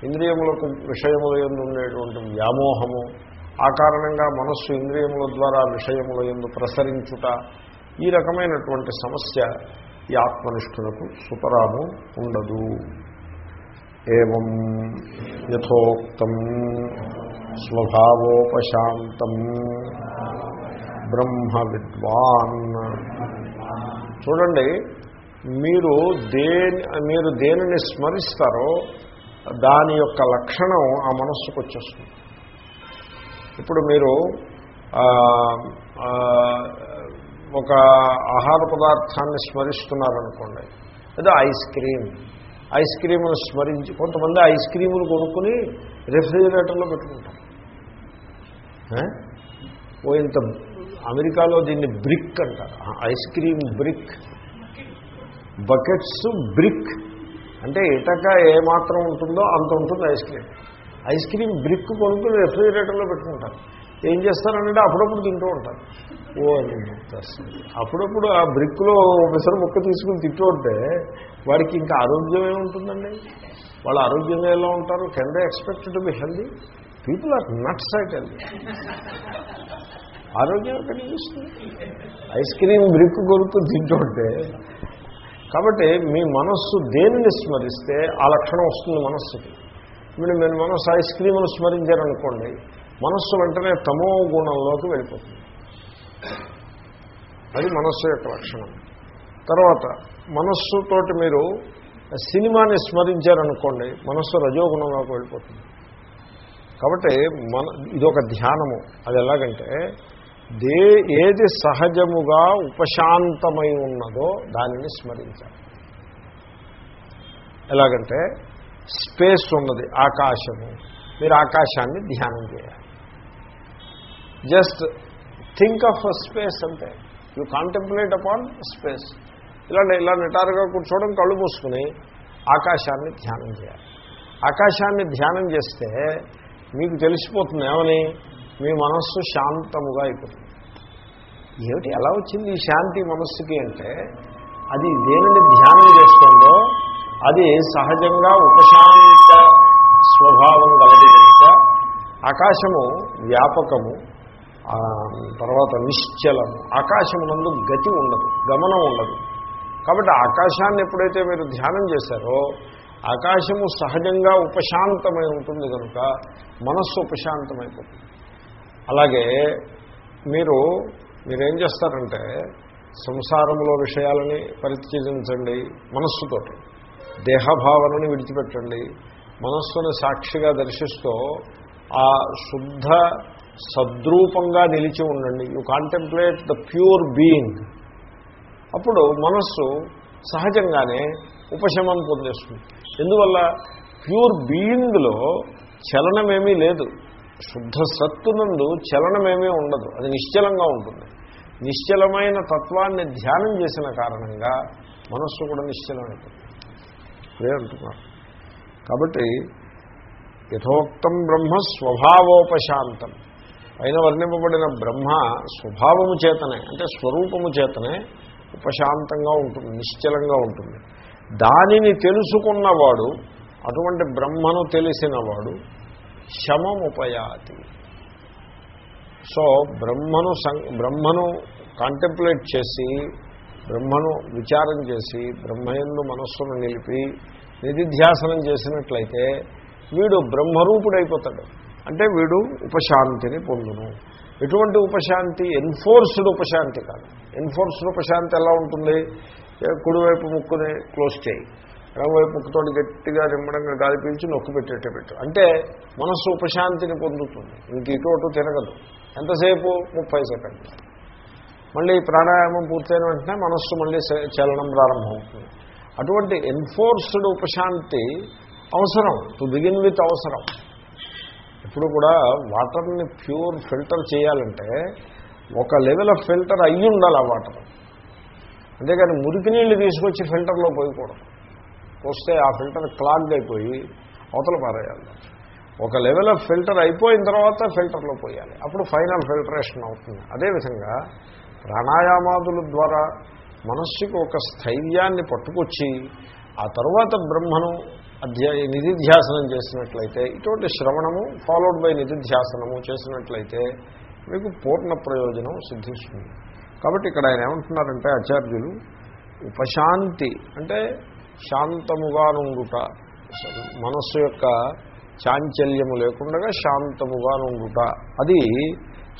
ఇంద్రియములకు విషయముల ఎందు ఉండేటువంటి వ్యామోహము ఆ కారణంగా మనస్సు ఇంద్రియముల ద్వారా విషయముల ఎందు ప్రసరించుట ఈ రకమైనటువంటి సమస్య ఈ ఆత్మనిష్ఠులకు సుతరాము ఉండదు. ఏం యథోక్తం స్వభావోపశాంతం బ్రహ్మ విద్వాన్ చూడండి మీరు దేని మీరు దేనిని స్మరిస్తారో దాని యొక్క లక్షణం ఆ మనస్సుకు వచ్చేస్తుంది. ఇప్పుడు మీరు ఒక ఆహార పదార్థాన్ని స్మరిస్తున్నారనుకోండి ఏదో ఐస్ క్రీమ్. ఐస్ క్రీమును స్మరించి కొంతమంది ఐస్ క్రీములు కొనుక్కుని రెఫ్రిజిరేటర్లో పెట్టుకుంటారు? ఓ ఇంత అమెరికాలో దీన్ని బ్రిక్ అంటారు. Ice cream brick. Buckets brick. అంటే ఇటక ఏమాత్రం ఉంటుందో అంత ఉంటుంది ice cream. Ice cream brick కొనుక్కుని రెఫ్రిజిరేటర్లో పెట్టుకుంటారు. ఏం చేస్తారంటే అప్పుడప్పుడు తింటూ ఉంటారు. ఓ అని అప్పుడప్పుడు ఆ బ్రిక్లో విసర ముక్క తీసుకుని తింటూ వాడికి ఇంకా ఆరోగ్యం ఏముంటుందండి? వాళ్ళు ఆరోగ్యంగా ఎలా ఉంటారు? Can they expect to be healthy people are nuts I tell ఆరోగ్యం ఎక్కడికి చూస్తుంది? ఐస్ క్రీమ్ బ్రిక్ కొరుకు తింటుంటే కాబట్టి మీ మనస్సు దేనిని స్మరిస్తే ఆ లక్షణం వస్తుంది మనస్సుకి. ఇప్పుడు మీరు మనస్సు ఐస్ క్రీమ్ను స్మరించారనుకోండి మనస్సు వెంటనే తమో గుణంలోకి వెళ్ళిపోతుంది. అది మనస్సు యొక్క లక్షణం. తర్వాత మనస్సుతోటి మీరు సినిమాని స్మరించారనుకోండి మనస్సు రజోగుణంలోకి వెళ్ళిపోతుంది కాబట్టి మన ఇదొక ధ్యానము. అది ఎలాగంటే దే ఏది సహజముగా ఉపశాంతమై ఉన్నదో దానిని స్మరించాలి. ఎలాగంటే స్పేస్ ఉన్నది ఆకాశము. మీరు ఆకాశాన్ని ధ్యానం చేయాలి. జస్ట్ థింక్ ఆఫ్ స్పేస్ అంటే యూ కాంటెంప్లేట్ అపాన్ స్పేస్. ఇలా ఇలా నిటారుగా కూర్చోవడం కళ్ళు మూసుకుని ఆకాశాన్ని ధ్యానం చేయాలి. ఆకాశాన్ని ధ్యానం చేస్తే మీకు తెలిసిపోతుంది ఏమని? మీ మనస్సు శాంతముగా అయిపోతుంది. ఏమిటి ఎలా వచ్చింది ఈ శాంతి మనస్సుకి అంటే అది దేనిని ధ్యానం చేస్తుందో అది సహజంగా ఉపశాంత స్వభావం కలది కనుక ఆకాశము వ్యాపకము తర్వాత నిశ్చలం. ఆకాశమునందు గతి ఉండదు గమనం ఉండదు. కాబట్టి ఆకాశాన్ని ఎప్పుడైతే మీరు ధ్యానం చేశారో ఆకాశము సహజంగా ఉపశాంతమై ఉంటుంది కనుక మనస్సు ఉపశాంతమైపోతుంది. అలాగే మీరు మీరేం చేస్తారంటే సంసారంలో విషయాలని పరిత్యజించండి మనస్సుతోటి. దేహభావనని విడిచిపెట్టండి. మనస్సును సాక్షిగా దర్శిస్తూ ఆ శుద్ధ సద్రూపంగా నిలిచి ఉండండి. You contemplate the pure being అప్పుడు మనస్సు సహజంగానే ఉపశమనం పొందేస్తుంది. ఎందువల్ల? ప్యూర్ బీయింగ్లో చలనమేమీ లేదు. శుద్ధ సత్తునందు చలనమేమీ ఉండదు. అది నిశ్చలంగా ఉంటుంది. నిశ్చలమైన తత్వాన్ని ధ్యానం చేసిన కారణంగా మనస్సు కూడా నిశ్చలమైపోతుంది. అంటున్నారు. కాబట్టి యథోక్తం బ్రహ్మ స్వభావోపశాంతం. పైన వర్ణింపబడిన బ్రహ్మ స్వభావము చేతనే అంటే స్వరూపము చేతనే ఉపశాంతంగా ఉంటుంది నిశ్చలంగా ఉంటుంది. దానిని తెలుసుకున్నవాడు అటువంటి బ్రహ్మను తెలిసినవాడు శమముపయాతి. సో బ్రహ్మను సం- బ్రహ్మను కాంటెంప్లేట్ చేసి బ్రహ్మను విచారం చేసి బ్రహ్మయందు మనస్సును నిలిపి నిధిధ్యాసనం చేసినట్లయితే వీడు బ్రహ్మరూపుడైపోతాడు. అంటే వీడు ఉపశాంతిని పొందును. ఎటువంటి ఉపశాంతి? ఎన్ఫోర్స్డ్ ఉపశాంతి కాదు. ఎన్ఫోర్స్డ్ ఉపశాంతి ఎలా ఉంటుంది? కుడివైపు ముక్కుని క్లోజ్ చేయి. ఎడమవైపు ముక్కుతో గట్టిగా నిమ్మడంగా గాలి పీల్చి నొక్కు పెట్టేట్టే పెట్టు. అంటే మనస్సు ఉపశాంతిని పొందుతుంది. ఇంక ఇటు అటు తిరగదు. ఎంతసేపు? ముప్పై సెకండ్లు. మళ్ళీ ప్రాణాయామం పూర్తయిన వెంటనే మనస్సు మళ్ళీ చ- చలనం ప్రారంభమవుతుంది. అటువంటి ఎన్ఫోర్స్డ్ ఉపశాంతి అవసరం. టు బిగిన్ విత్ అవసరం. ఇప్పుడు కూడా వాటర్ని ప్యూర్ ఫిల్టర్ చేయాలంటే ఒక లెవెల్ ఆఫ్ ఫిల్టర్ అయ్యి ఉండాలి ఆ వాటర్. అంతేకాని మురికి నీళ్ళు తీసుకొచ్చి ఫిల్టర్లో పోయకూడదు. పోస్తే ఆ ఫిల్టర్ క్లాగ్డ్ అయిపోయి అవతల పారేయాలి. ఒక లెవెల్ ఆఫ్ ఫిల్టర్ అయిపోయిన తర్వాత ఫిల్టర్లో పోయాలి. అప్పుడు ఫైనల్ ఫిల్టరేషన్ అవుతుంది. అదేవిధంగా ప్రాణాయామాదుల ద్వారా మనస్సుకు ఒక స్థైర్యాన్ని పట్టుకొచ్చి ఆ తర్వాత బ్రహ్మను అధ్యాయ నిధిధ్యాసనం చేసినట్లయితే ఇటువంటి శ్రవణము ఫాలోడ్ బై నిధిధ్యాసనము చేసినట్లయితే మీకు పూర్ణ ప్రయోజనం సిద్ధిస్తుంది. కాబట్టి ఇక్కడ ఆయన ఏమంటున్నారంటే ఆచార్యులు ఉపశాంతి అంటే శాంతముగా నుండుట మనస్సు యొక్క చాంచల్యము లేకుండా శాంతముగా నుండుట. అది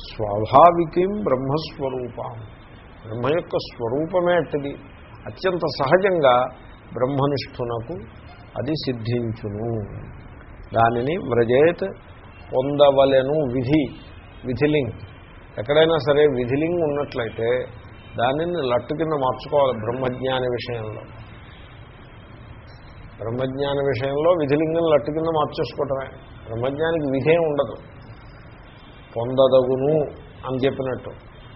స్వాభావికం బ్రహ్మస్వరూపం. బ్రహ్మ యొక్క స్వరూపమే అట్టది అత్యంత సహజంగా బ్రహ్మనిష్ఠునకు అది సిద్ధించును. దానిని వ్రజేత్ పొందవలెను విధి విధిలింగ్. ఎక్కడైనా సరే విధిలింగ్ ఉన్నట్లయితే దానిని లట్టు కింద మార్చుకోవాలి బ్రహ్మజ్ఞాని విషయంలో. బ్రహ్మజ్ఞాన విషయంలో విధిలింగం లట్టు కింద మార్చేసుకోవటమే. బ్రహ్మజ్ఞానికి విధే ఉండదు. పొందదగును అని చెప్పినట్టు.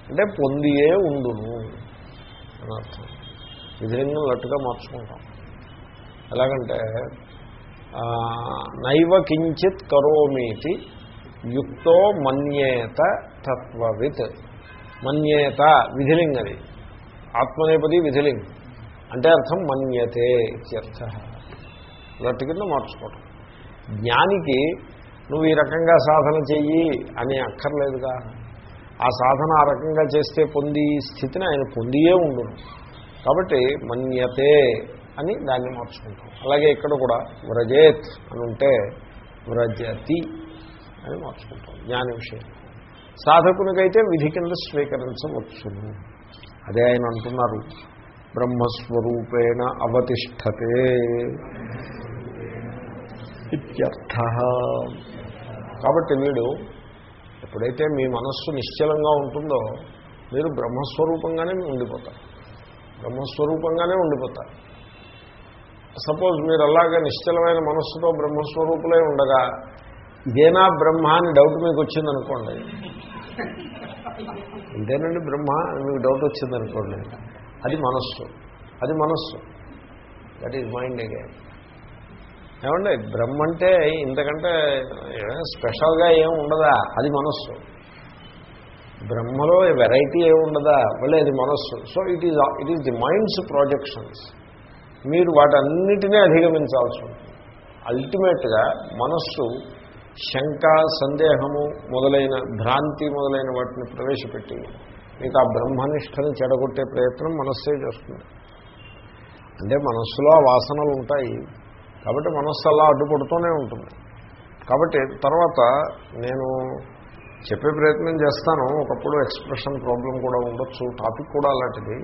అంటే పొందియే ఉండును. అని అర్థం. విధిలింగం లట్టుగా మార్చుకుంటాం. ఎలాగంటే నైవ కించిత్ కరోమీతి యుక్తో మన్యేత తత్వవిత్. మన్యేత విధిలింగది ఆత్మనేపది విధిలింగ్. అంటే అర్థం మన్యతే ఇత్యర్థ. అన్నట్టు కింద మార్చుకోవటం. జ్ఞానికి నువ్వు ఈ రకంగా సాధన చెయ్యి అని అక్కర్లేదుగా. ఆ సాధన ఆ రకంగా చేస్తే పొంది స్థితిని ఆయన పొందియే ఉండును. కాబట్టి మన్యతే అని దాన్ని మార్చుకుంటాం. అలాగే ఇక్కడ కూడా వ్రజేత్ అని ఉంటే వ్రజతి అని మార్చుకుంటాం. జ్ఞాన విషయం. సాధకునికైతే విధి కింద స్వీకరించవచ్చును. అదే ఆయన అంటున్నారు. బ్రహ్మస్వరూపేణ అవతిష్టతే ఇత్యర్థ. కాబట్టి వీడు ఎప్పుడైతే మీ మనస్సు నిశ్చలంగా ఉంటుందో మీరు బ్రహ్మస్వరూపంగానే ఉండిపోతారు. బ్రహ్మస్వరూపంగానే ఉండిపోతారు. సపోజ్ మీరు అలాగే నిశ్చలమైన మనస్సుతో బ్రహ్మస్వరూపులే ఉండగా ఇదేనా బ్రహ్మ అని డౌట్ మీకు వచ్చిందనుకోండి. ఇదేనండి బ్రహ్మ మీకు డౌట్ వచ్చిందనుకోండి. అది మనస్సు. అది మనస్సు. దట్ ఈజ్ మైండ్ అగైన్ ఏమండి? బ్రహ్మ అంటే ఇంతకంటే స్పెషల్గా ఏం ఉండదా? అది మనస్సు. బ్రహ్మలో వెరైటీ ఏముండదా మళ్ళీ అది మనస్సు. So it is it is the mind's projections మీరు వాటన్నిటినీ అధిగమించాల్సి ఉంటుంది. అల్టిమేట్గా మనస్సు శంక సందేహము మొదలైన భ్రాంతి మొదలైన వాటిని ప్రవేశపెట్టి మీకు ఆ బ్రహ్మనిష్టని చెడగొట్టే ప్రయత్నం మనస్సే చేస్తుంది. అంటే మనస్సులో వాసనలు ఉంటాయి. కాబట్టి మనస్సు అలా అడ్డుపడుతూనే ఉంటుంది. కాబట్టి తర్వాత నేను చెప్పే ప్రయత్నం చేస్తాను. ఒకప్పుడు ఎక్స్ప్రెషన్ ప్రాబ్లం కూడా ఉండొచ్చు. టాపిక్ కూడా అలాంటిది.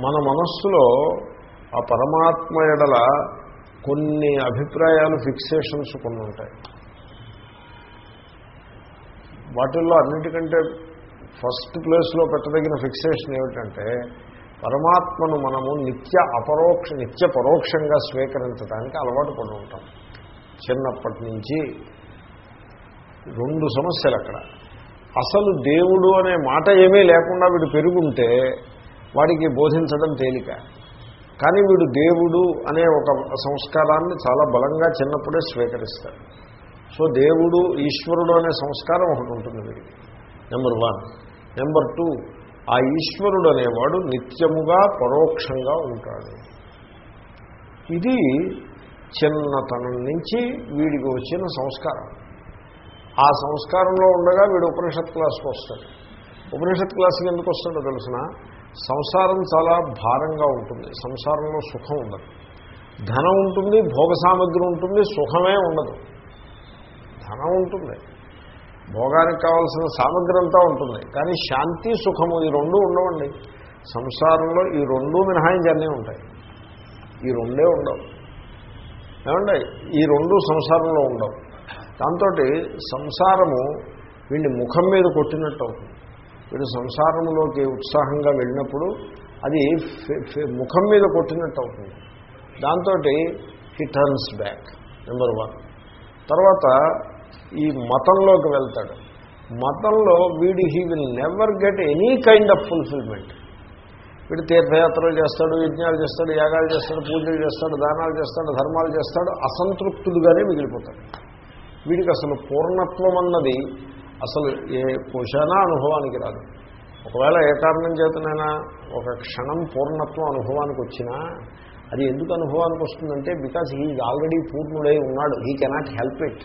మన మనస్సులో ఆ పరమాత్మ ఎడల కొన్ని అభిప్రాయాలు ఫిక్సేషన్స్ కొన్ని ఉంటాయి. వాటిల్లో అన్నిటికంటే ఫస్ట్ ప్లేస్లో పెట్టదగిన ఫిక్సేషన్ ఏమిటంటే పరమాత్మను మనము నిత్య అపరోక్ష నిత్య పరోక్షంగా స్వీకరించడానికి అలవాటు పడి ఉంటాం. చిన్నప్పటి నుంచి రెండు సమస్యలు అక్కడ. అసలు దేవుడు అనే మాట ఏమీ లేకుండా వీడు పెరుగుంటే వాడికి బోధించడం తేలిక. కానీ వీడు దేవుడు అనే ఒక సంస్కారాన్ని చాలా బలంగా చిన్నప్పుడే స్వీకరిస్తాడు సో దేవుడు ఈశ్వరుడు అనే సంస్కారం ఒకటి ఉంటుంది వీడికి. నెంబర్ వన్ నెంబర్ టూ ఆ ఈశ్వరుడు అనేవాడు నిత్యముగా పరోక్షంగా ఉంటాడు. ఇది చిన్నతనం నుంచి వీడికి వచ్చిన సంస్కారం. ఆ సంస్కారంలో ఉండగా వీడు ఉపనిషత్ క్లాస్కి వస్తాడు. ఉపనిషత్ క్లాస్కి ఎందుకు వస్తాడో తెలిసిన? సంసారం చాలా భారంగా ఉంటుంది. సంసారంలో సుఖం ఉండదు. ధనం ఉంటుంది భోగ సామగ్రి ఉంటుంది సుఖమే ఉండదు. ధనం ఉంటుంది. భోగానికి కావాల్సిన సామగ్రి అంతా ఉంటుంది. కానీ శాంతి సుఖము ఈ రెండు ఉండవండి. సంసారంలో ఈ రెండు మినహాయించి అన్నీ ఉంటాయి. ఈ రెండే ఉండవు. ఏమండి? ఈ రెండు సంసారంలో ఉండవు. దాంతో సంసారము వీడిని ముఖం మీద కొట్టినట్టు అవుతుంది. వీడు సంసారంలోకి ఉత్సాహంగా వెళ్ళినప్పుడు అది ముఖం మీద కొట్టినట్టు అవుతుంది. దాంతో he turns back number one తర్వాత ఈ మతంలోకి వెళ్తాడు. మతంలో వీడి he will never get any kind of fulfilment వీడు తీర్థయాత్రలు చేస్తాడు యజ్ఞాలు చేస్తాడు యాగాలు చేస్తాడు పూజలు చేస్తాడు దానాలు చేస్తాడు ధర్మాలు చేస్తాడు అసంతృప్తుడుగానే మిగిలిపోతాడు. వీడికి అసలు పూర్ణత్వం అన్నది అసలు ఏ కోశానా అనుభవానికి రాదు. ఒకవేళ ఏ కారణం చేతనైనా ఒక క్షణం పూర్ణత్వం అనుభవానికి వచ్చినా అది ఎందుకు అనుభవానికి వస్తుందంటే బికాజ్ హీ ఆల్రెడీ పూర్ణుడై ఉన్నాడు. హీ కెనాట్ హెల్ప్ ఇట్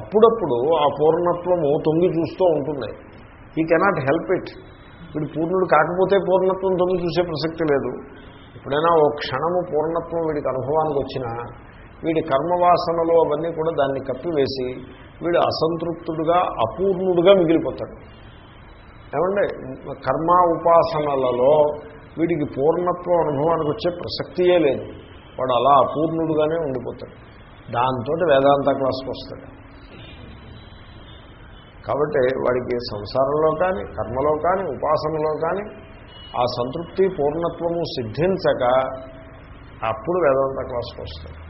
అప్పుడప్పుడు ఆ పూర్ణత్వము తొంగి చూస్తూ ఉంటుంది. హీ కెనాట్ హెల్ప్ ఇట్ వీడు పూర్ణుడు కాకపోతే పూర్ణత్వం తొంగి చూసే ప్రసక్తి లేదు. ఎప్పుడైనా ఓ క్షణము పూర్ణత్వం వీడికి అనుభవానికి వచ్చినా వీడి కర్మవాసనలు అవన్నీ కూడా దాన్ని కప్పివేసి వీడు అసంతృప్తుడుగా అపూర్ణుడుగా మిగిలిపోతాడు. ఏమంటే కర్మ ఉపాసనలలో వీడికి పూర్ణత్వం అనుభవానికి వచ్చే ప్రసక్తియే లేదు. వాడు అలా అపూర్ణుడుగానే ఉండిపోతాడు. దాంతో వేదాంత క్లాస్కి వస్తాడు. కాబట్టి వాడికి సంసారంలో కానీ కర్మలో కానీ ఉపాసనలో కానీ ఆ సంతృప్తి పూర్ణత్వము సిద్ధించక అప్పుడు వేదాంత క్లాస్కి వస్తాడు.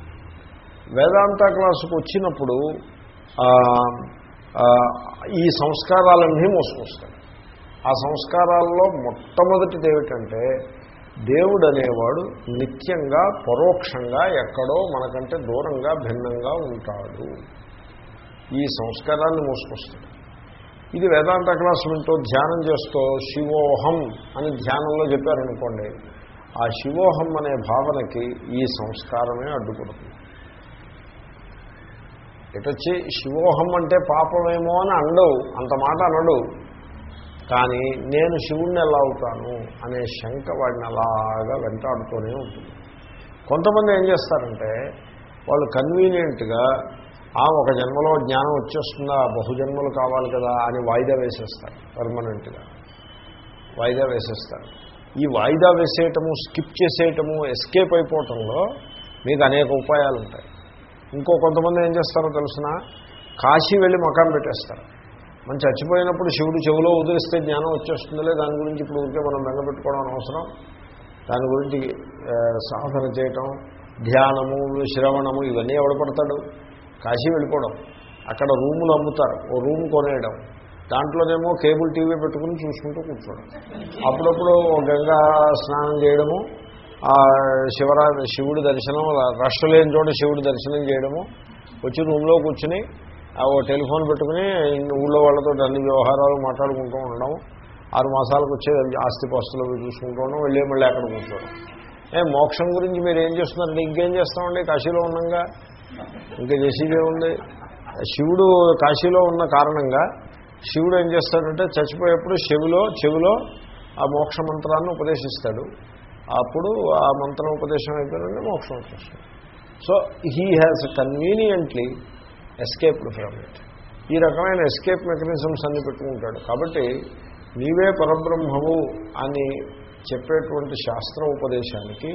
వేదాంత క్లాసుకు వచ్చినప్పుడు ఈ సంస్కారాలన్నీ మోసుకొస్తాయి. ఆ సంస్కారాల్లో మొట్టమొదటిది ఏమిటంటే దేవుడు అనేవాడు నిత్యంగా పరోక్షంగా ఎక్కడో మనకంటే దూరంగా భిన్నంగా ఉంటాడు. ఈ సంస్కారాన్ని మోసుకొస్తాడు ఇది వేదాంత క్లాసు వింటూ ధ్యానం చేస్తూ శివోహం అని ధ్యానంలో చెప్పారనుకోండి ఆ శివోహం అనే భావనకి ఈ సంస్కారమే అడ్డుపడుతుంది. ఇటొచ్చి శివోహం అంటే పాపమేమో అని అండవు అంత మాట అనడు. కానీ నేను శివుణ్ణి ఎలా అవుతాను అనే శంక వాడిని అలాగా వెంటాడుతూనే ఉంటుంది. కొంతమంది ఏం చేస్తారంటే వాళ్ళు కన్వీనియంట్గా ఆ ఒక జన్మలో జ్ఞానం వచ్చేస్తుందా? బహుజన్మలు కావాలి కదా అని వాయిదా వేసేస్తారు పర్మనెంట్గా. వాయిదా వేసేస్తారు. ఈ వాయిదా వేసేయటము స్కిప్ చేసేయటము ఎస్కేప్ అయిపోవటంలో మీకు అనేక ఉపాయాలు ఉంటాయి ఇంకో కొంతమంది ఏం చేస్తారో తెలిసిన? కాశీ వెళ్ళి మకాం పెట్టేస్తారు. మనం చచ్చిపోయినప్పుడు శివుడు చెవిలో ఉదరిస్తే జ్ఞానం వచ్చేస్తుందిలే దాని గురించి ఇప్పుడు ఉంటే మనం బెంగపెట్టుకోవడం అవసరం దాని గురించి సాధన చేయటం ధ్యానము శ్రవణము ఇవన్నీ ఎవడపడతాడు కాశీ వెళ్ళిపోవడం. అక్కడ రూములు అమ్ముతారు ఓ రూమ్ కొనేయడం. దాంట్లోనేమో కేబుల్ టీవీ పెట్టుకుని చూసుకుంటూ కూర్చోవడం. అప్పుడప్పుడు ఓ గంగా స్నానం చేయడము ఆ శివరా శివుడి దర్శనం రష్ లేని చోట శివుడి దర్శనం చేయడము. వచ్చి రూమ్లో కూర్చుని ఆ ఓ టెలిఫోన్ పెట్టుకుని ఊళ్ళో వాళ్ళతో అన్ని వ్యవహారాలు మాట్లాడుకుంటూ ఉండడం ఆరు మాసాలకు వచ్చే ఆస్తి పాస్తులు చూసుకుంటూ ఉండడం వెళ్ళి మళ్ళీ అక్కడ కూర్చోవడం. ఏ మోక్షం గురించి మీరు ఏం చేస్తున్నారండి? ఇంకేం చేస్తామండి? కాశీలో ఉన్నాగా? ఇంకా చేసేదే ఉంది. శివుడు కాశీలో ఉన్న కారణంగా శివుడు ఏం చేస్తాడంటే చచ్చిపోయేప్పుడు చెవిలో చెవిలో ఆ మోక్ష మంత్రాన్ని ఉపదేశిస్తాడు. అప్పుడు ఆ మంత్రం ఉపదేశం అయిపోయిందంటే మోక్షం వచ్చేస్తుంది. So he has conveniently escaped from it ఈ రకమైన ఎస్కేప్ మెకానిజమ్స్ అన్ని పెట్టుకుంటాడు. కాబట్టి నీవే పరబ్రహ్మవు అని చెప్పేటువంటి శాస్త్ర ఉపదేశానికి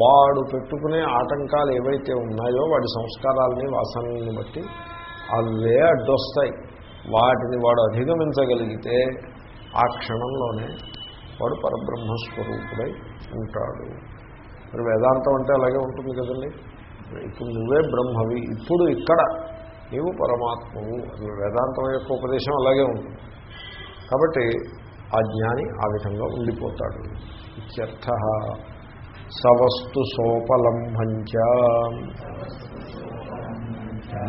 వాడు పెట్టుకునే ఆటంకాలు ఏవైతే ఉన్నాయో వాడి సంస్కారాలని వాసనల్ని బట్టి అవే అడ్డొస్తాయి. వాటిని వాడు అధిగమించగలిగితే ఆ క్షణంలోనే వాడు పరబ్రహ్మస్వరూపుడై ఉంటాడు. మరి వేదాంతం అంటే అలాగే ఉంటుంది కదండి? ఇప్పుడు నువ్వే బ్రహ్మవి ఇప్పుడు ఇక్కడ నీవు పరమాత్మవు అది వేదాంతం యొక్క ఉపదేశం అలాగే ఉంటుంది. కాబట్టి ఆ జ్ఞాని ఆ విధంగా ఉండిపోతాడు. ఇత్యర్థ సవస్తు సోపలంభంచ.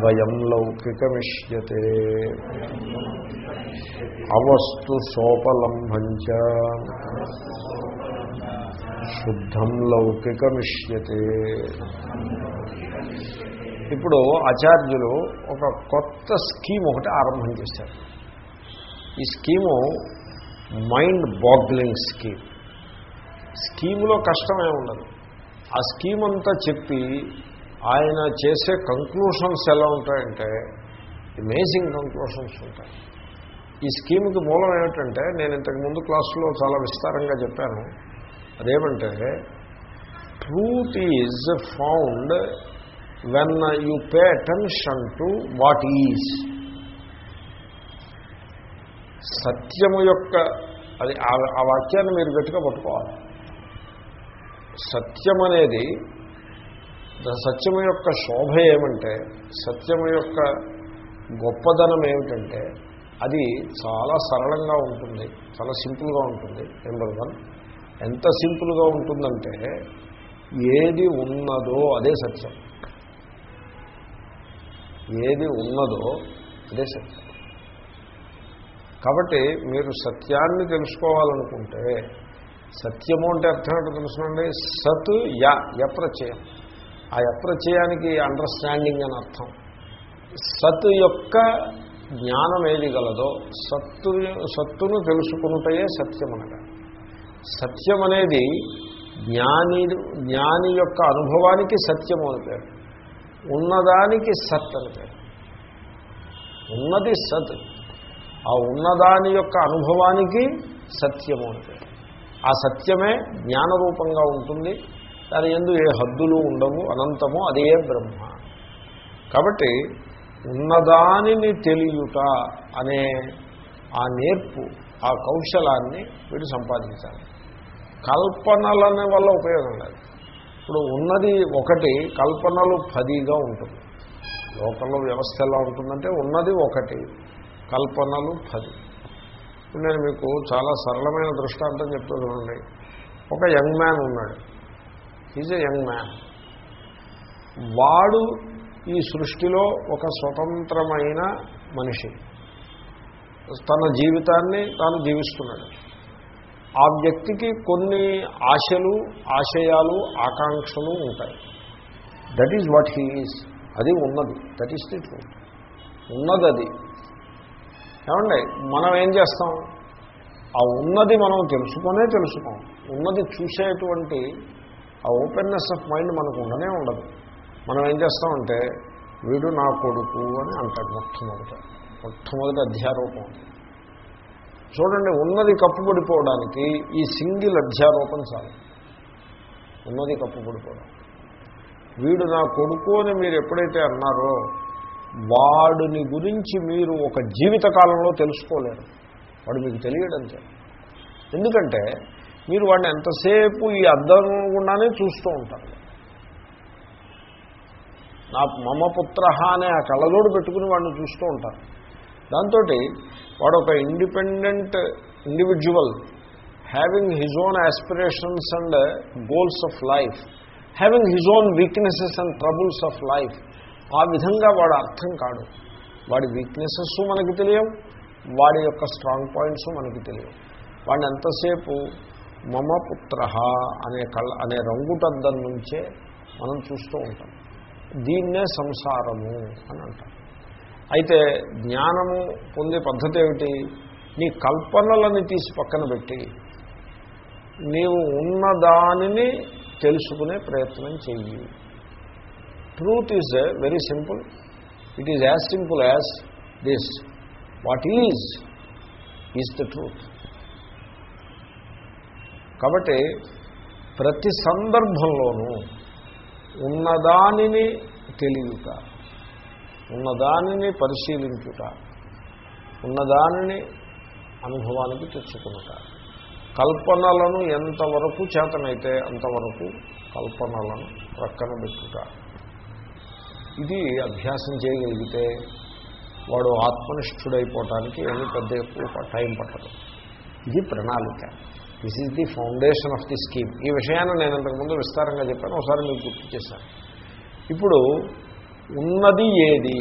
ద్వయం లౌకికమిష్యతే. అవస్తు సోపలంభంచ. శుద్ధం లౌకికమిష్యతే ఇప్పుడు ఆచార్యులు ఒక కొత్త స్కీమ్ ఒకటి ఆరంభం చేశారు. ఈ స్కీము మైండ్ బాగ్లింగ్ స్కీమ్. స్కీములో కష్టమే ఉండదు. ఆ స్కీమ్ అంతా చెప్పి ఆయన చేసే కంక్లూషన్స్ ఎలా ఉంటాయంటే అమేజింగ్ కంక్లూషన్స్ ఉంటాయి. ఈ స్కీమ్కి మూలం ఏమిటంటే నేను ఇంతకు ముందు క్లాసులో చాలా విస్తారంగా చెప్పాను. అదేమంటే truth is found when you pay attention to what is సత్యము యొక్క అది ఆ- ఆ వాక్యాన్ని మీరు గట్టిగా పట్టుకోవాలి. సత్యం అనేది సత్యము యొక్క శోభ ఏమంటే సత్యము యొక్క గొప్పదనం ఏమిటంటే అది చాలా సరళంగా ఉంటుంది చాలా సింపుల్గా ఉంటుంది నెంబర్ వన్. ఎంత సింపుల్గా ఉంటుందంటే ఏది ఉన్నదో అదే సత్యం. ఏది ఉన్నదో అదే సత్యం. కాబట్టి మీరు సత్యాన్ని తెలుసుకోవాలనుకుంటే సత్యము అంటే అర్థం ఏంటో తెలుసునండి? సత్ యా యప్రచయం ఆ యప్రచయానికి అండర్స్టాండింగ్ అని అర్థం. సత్ యొక్క జ్ఞానం ఏది గలదో సత్తు సత్తును తెలుసుకుంటే సత్యం అనగా సత్యం అనేది జ్ఞాని జ్ఞాని యొక్క అనుభవానికి సత్యము అని పేరు. ఉన్నదానికి సత్ అని పేరు. ఉన్నది సత్. ఆ ఉన్నదాని యొక్క అనుభవానికి సత్యము అని పేరు. ఆ సత్యమే జ్ఞానరూపంగా ఉంటుంది. దాని ఎందు ఏ హద్దులు ఉండవు అనంతము అదే బ్రహ్మ. కాబట్టి ఉన్నదానిని తెలియుట అనే ఆ నేర్పు ఆ కౌశలాన్ని వీడు సంపాదించాలి. కల్పనలనే వల్ల ఉపయోగం లేదు. ఇప్పుడు ఉన్నది ఒకటి కల్పనలు పదిగా ఉంటుంది. లోకంలో వ్యవస్థ ఎలా ఉంటుందంటే ఉన్నది ఒకటి కల్పనలు పది. ఇప్పుడు నేను మీకు చాలా సరళమైన దృష్టాంతం చెప్తూ చూడండి. ఒక యంగ్ మ్యాన్ ఉన్నాడు. Is a young man. వాడు ఈ సృష్టిలో ఒక స్వతంత్రమైన మనిషి. తన జీవితాన్ని తాను జీవిస్తున్నాడు. ఆ వ్యక్తికి కొన్ని ఆశలు ఆశయాలు ఆకాంక్షలు ఉంటాయి. That is what he is అది ఉన్నది. దట్ ఈస్ ది ట్రూత్ ఉన్నది అది ఏమండి? మనం ఏం చేస్తాం? ఆ ఉన్నది మనం తెలుసుకొనే తెలుసుకోం. ఉన్నది చూసేటువంటి ఆ ఓపెన్నెస్ ఆఫ్ మైండ్ మనకు ఉండనే ఉండదు. మనం ఏం చేస్తామంటే వీడు నా కొడుకు అని అంటాడు మొట్టమొదట మొట్టమొదటి అధ్యారూపం చూడండి ఉన్నది కప్పుబడిపోవడానికి ఈ సింగిల్ అధ్యారోపణ చాలు ఉన్నది కప్పుబడిపోవడం. వీడు నా కొడుకు అని మీరు ఎప్పుడైతే అన్నారో వాడిని గురించి మీరు ఒక జీవితకాలంలో తెలుసుకోలేరు. వాడు మీకు తెలియడంతే. ఎందుకంటే మీరు వాడిని ఎంతసేపు ఈ అద్దం గుండానే చూస్తూ ఉంటారు. నా మమ పుత్ర అనే ఆ కళ్ళజోడు పెట్టుకుని వాడిని చూస్తూ ఉంటారు. దాంతో వాడు ఒక independent individual having his own aspirations and goals of life having his own weaknesses and troubles of life ఆ విధంగా వాడు అర్థం కాడు. వాడి వీక్నెసెస్ మనకి తెలియవు వాడి యొక్క స్ట్రాంగ్ పాయింట్స్ మనకి తెలియవు. వాడిని ఎంతసేపు మమ పుత్ర అనే కళ్ళ అనే రంగుటద్దం నుంచే మనం చూస్తూ ఉంటాం. దీన్నే సంసారము అని అంటారు. అయితే జ్ఞానము పొందే పద్ధతి ఏమిటి? నీ కల్పనలని తీసి పక్కన పెట్టి నీవు ఉన్నదానిని తెలుసుకునే ప్రయత్నం చెయ్యి. Truth is very simple it is as simple as this what is is the truth కాబట్టి ప్రతి సందర్భంలోనూ ఉన్నదానిని తెలియట ఉన్నదానిని పరిశీలించుట ఉన్నదానిని అనుభవానికి తెచ్చుకునుట. కల్పనలను ఎంతవరకు చేతనైతే అంతవరకు కల్పనలను ప్రక్కన పెట్టుట. ఇది అభ్యాసం చేయగలిగితే వాడు ఆత్మనిష్ఠుడైపోవటానికి ఏమి పెద్ద ఎక్కువ టైం పట్టదు. ఇది ప్రణాళిక. This is the foundation of the scheme ఈ విషయాన్ని నేను ఇంతకుముందు విస్తారంగా చెప్పాను ఒకసారి మీకు గుర్తు చేశాను. ఇప్పుడు ఉన్నది ఏది?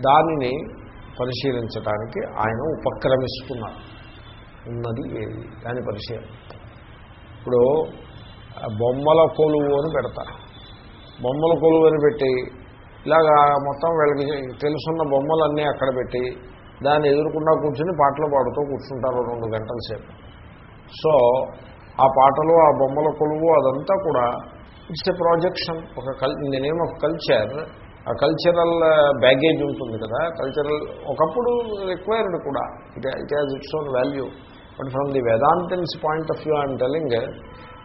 దానిని పరిశీలించడానికి ఆయన ఉపక్రమిస్తున్నారు. ఉన్నది ఏది? దాని పరిశీలన. ఇప్పుడు బొమ్మల కొలువు అని పెడతారు బొమ్మల కొలువు అని పెట్టి ఇలాగా మొత్తం వీళ్ళకి తెలుసున్న బొమ్మలన్నీ అక్కడ పెట్టి దాన్ని ఎదుర్కొన్నా కూర్చుని పాటలు పాడుతూ కూర్చుంటారు రెండు గంటల సేపు. సో ఆ పాటలు ఆ బొమ్మల కొలువు అదంతా కూడా ఇట్స్ ఎ ప్రాజెక్షన్ ఒక కల్ in the name of culture ఆ కల్చరల్ బ్యాగేజ్ ఉంటుంది కదా. కల్చరల్ ఒకప్పుడు రిక్వైర్డ్ కూడా. It it has its own value but from the Vedantin's point of view I'm telling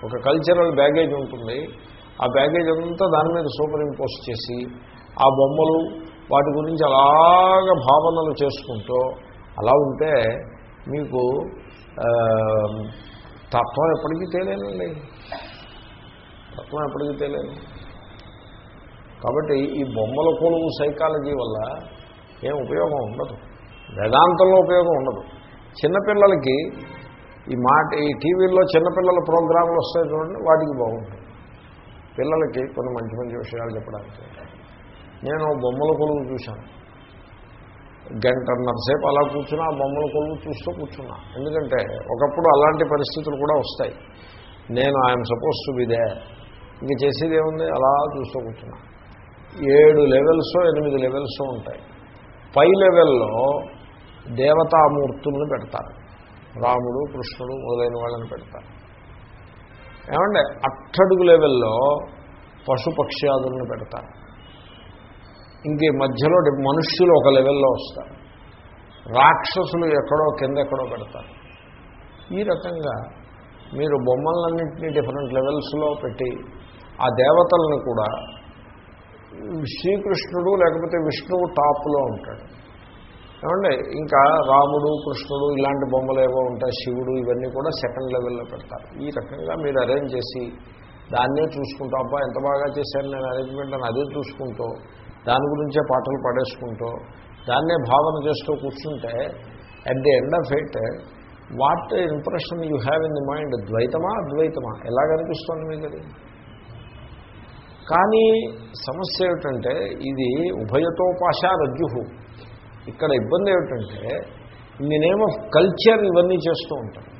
ఒక కల్చరల్ బ్యాగేజ్ ఉంటుంది. ఆ బ్యాగేజ్ అంతా దాని మీద సూపర్ ఇంపోజ్ చేసి ఆ బొమ్మలు వాటి గురించి అలాగ భావనలు చేసుకుంటూ అలా ఉంటే మీకు తత్వం ఎప్పటికీ తేలేనండి. తత్వం ఎప్పటికీ తెలియదు. కాబట్టి ఈ బొమ్మల కొలువు సైకాలజీ వల్ల ఏం ఉపయోగం ఉండదు. వేదాంతంలో ఉపయోగం ఉండదు. చిన్నపిల్లలకి ఈ మాట ఈ టీవీల్లో చిన్నపిల్లల ప్రోగ్రాంలు వస్తాయి చూడండి వాటికి బాగుంటుంది. పిల్లలకి కొన్ని మంచి మంచి విషయాలు చెప్పడానికి. నేను బొమ్మల కొలువు చూశాను. గంటన్నరసేపు అలా కూర్చున్నా ఆ బొమ్మల కొలువు చూస్తూ కూర్చున్నా. ఎందుకంటే ఒకప్పుడు అలాంటి పరిస్థితులు కూడా వస్తాయి. నేను I'm supposed to be there. ఇంక చేసేది ఏముంది? అలా చూస్తూ కూర్చున్నా. ఏడు లెవెల్స్ ఎనిమిది లెవెల్స్ ఉంటాయి. పై లెవెల్లో దేవతామూర్తులను పెడతారు. రాముడు కృష్ణుడు మొదలైన వాళ్ళని పెడతారు. ఏమంటే అట్టడుగు లెవెల్లో పశుపక్ష్యాదులను పెడతారు. ఇంకే మధ్యలో మనుష్యులు ఒక లెవెల్లో వస్తారు. రాక్షసులు ఎక్కడో కింద ఎక్కడో పెడతారు. ఈ రకంగా మీరు బొమ్మలన్నింటినీ డిఫరెంట్ లెవెల్స్లో పెట్టి ఆ దేవతలను కూడా శ్రీకృష్ణుడు లేకపోతే విష్ణువు టాప్లో ఉంటాడు. ఏమంటే ఇంకా రాముడు కృష్ణుడు ఇలాంటి బొమ్మలు ఏవో ఉంటాయి శివుడు ఇవన్నీ కూడా సెకండ్ లెవెల్లో పెడతారు. ఈ రకంగా మీరు అరేంజ్ చేసి దాన్నే చూసుకుంటూ అబ్బా ఎంత బాగా చేశాను నేను అరేంజ్మెంట్ అని అదే చూసుకుంటూ దాని గురించే పాటలు పడేసుకుంటూ దాన్నే భావన చేస్తూ కూర్చుంటే at the end of it what impression you have in the mind ద్వైతమా అద్వైతమా? ఎలాగనిపిస్తుంది మీకు అది కానీ సమస్య ఏమిటంటే ఇది ఉభయతోపాష రజ్జు ఇక్కడ ఇబ్బంది ఏమిటంటే ఇన్ నేమ్ ఆఫ్ కల్చర్ ఇవన్నీ చేస్తూ ఉంటారు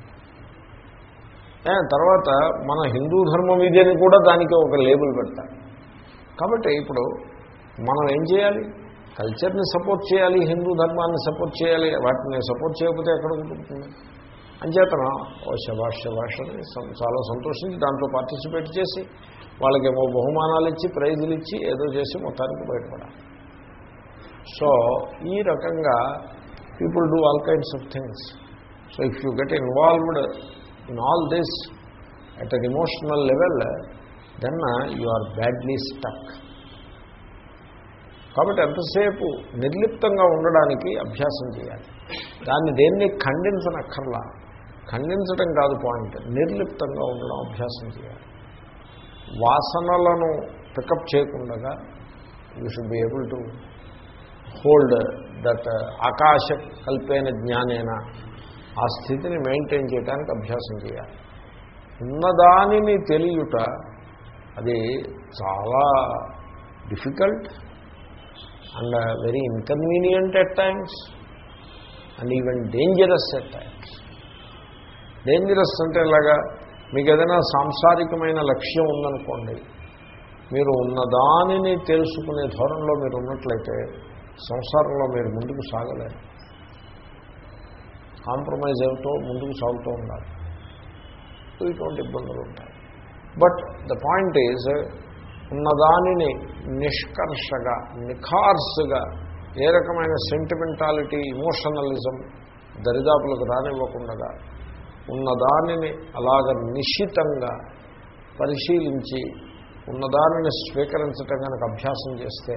తర్వాత మన హిందూ ధర్మం ఇదని కూడా దానికి ఒక లేబుల్ పెడతారు. కాబట్టి ఇప్పుడు మనం ఏం చేయాలి? కల్చర్ని సపోర్ట్ చేయాలి హిందూ ధర్మాన్ని సపోర్ట్ చేయాలి వాటిని సపోర్ట్ చేయకపోతే ఎక్కడ ఉంటుంది అంచేతన ఓ శభాష్ శభాష్ అని చాలా సంతోషించి దాంట్లో పార్టిసిపేట్ చేసి వాళ్ళకేమో బహుమానాలు ఇచ్చి ప్రైజులు ఇచ్చి ఏదో చేసి మొత్తానికి బయటపడాలి. సో ఈ రకంగా people do all kinds of things so if you get involved in all this at an emotional level then you are badly stuck కాబట్టి ఎంతసేపు నిర్లిప్తంగా ఉండడానికి అభ్యాసం చేయాలి. దాన్ని దేన్ని? ఖండించనక్కర్లా. ఖండించడం కాదు పాయింట్ నిర్లిప్తంగా ఉండడం అభ్యాసం చేయాలి. వాసనలను పికప్ చేయకుండా you should be able to hold that ఆకాశ కల్పైన జ్ఞానేన ఆ స్థితిని మెయింటైన్ చేయడానికి అభ్యాసం చేయాలి. ఉన్నదానిని తెలియట అది చాలా difficult and very inconvenient at times and even dangerous at times dangerous అంటే ఇలాగా మీకు ఏదైనా సాంసారికమైన లక్ష్యం ఉందనుకోండి మీరు ఉన్నదానిని తెలుసుకునే ధోరణిలో మీరు ఉన్నట్లయితే సంసారంలో మీరు ముందుకు సాగలేరు. కాంప్రమైజ్ ఏమిటో ముందుకు సాగుతూ ఉండాలి. ఇటువంటి ఇబ్బందులు ఉంటాయి. బట్ ద పాయింట్ ఈజ్ ఉన్నదానిని నిష్కర్షగా నిఖార్సుగా ఏ రకమైన సెంటిమెంటాలిటీ ఇమోషనలిజం దరిదాపులకు రానివ్వకుండా ఉన్నదానిని అలాగ నిశ్చితంగా పరిశీలించి ఉన్నదానిని స్వీకరించటం కనుక అభ్యాసం చేస్తే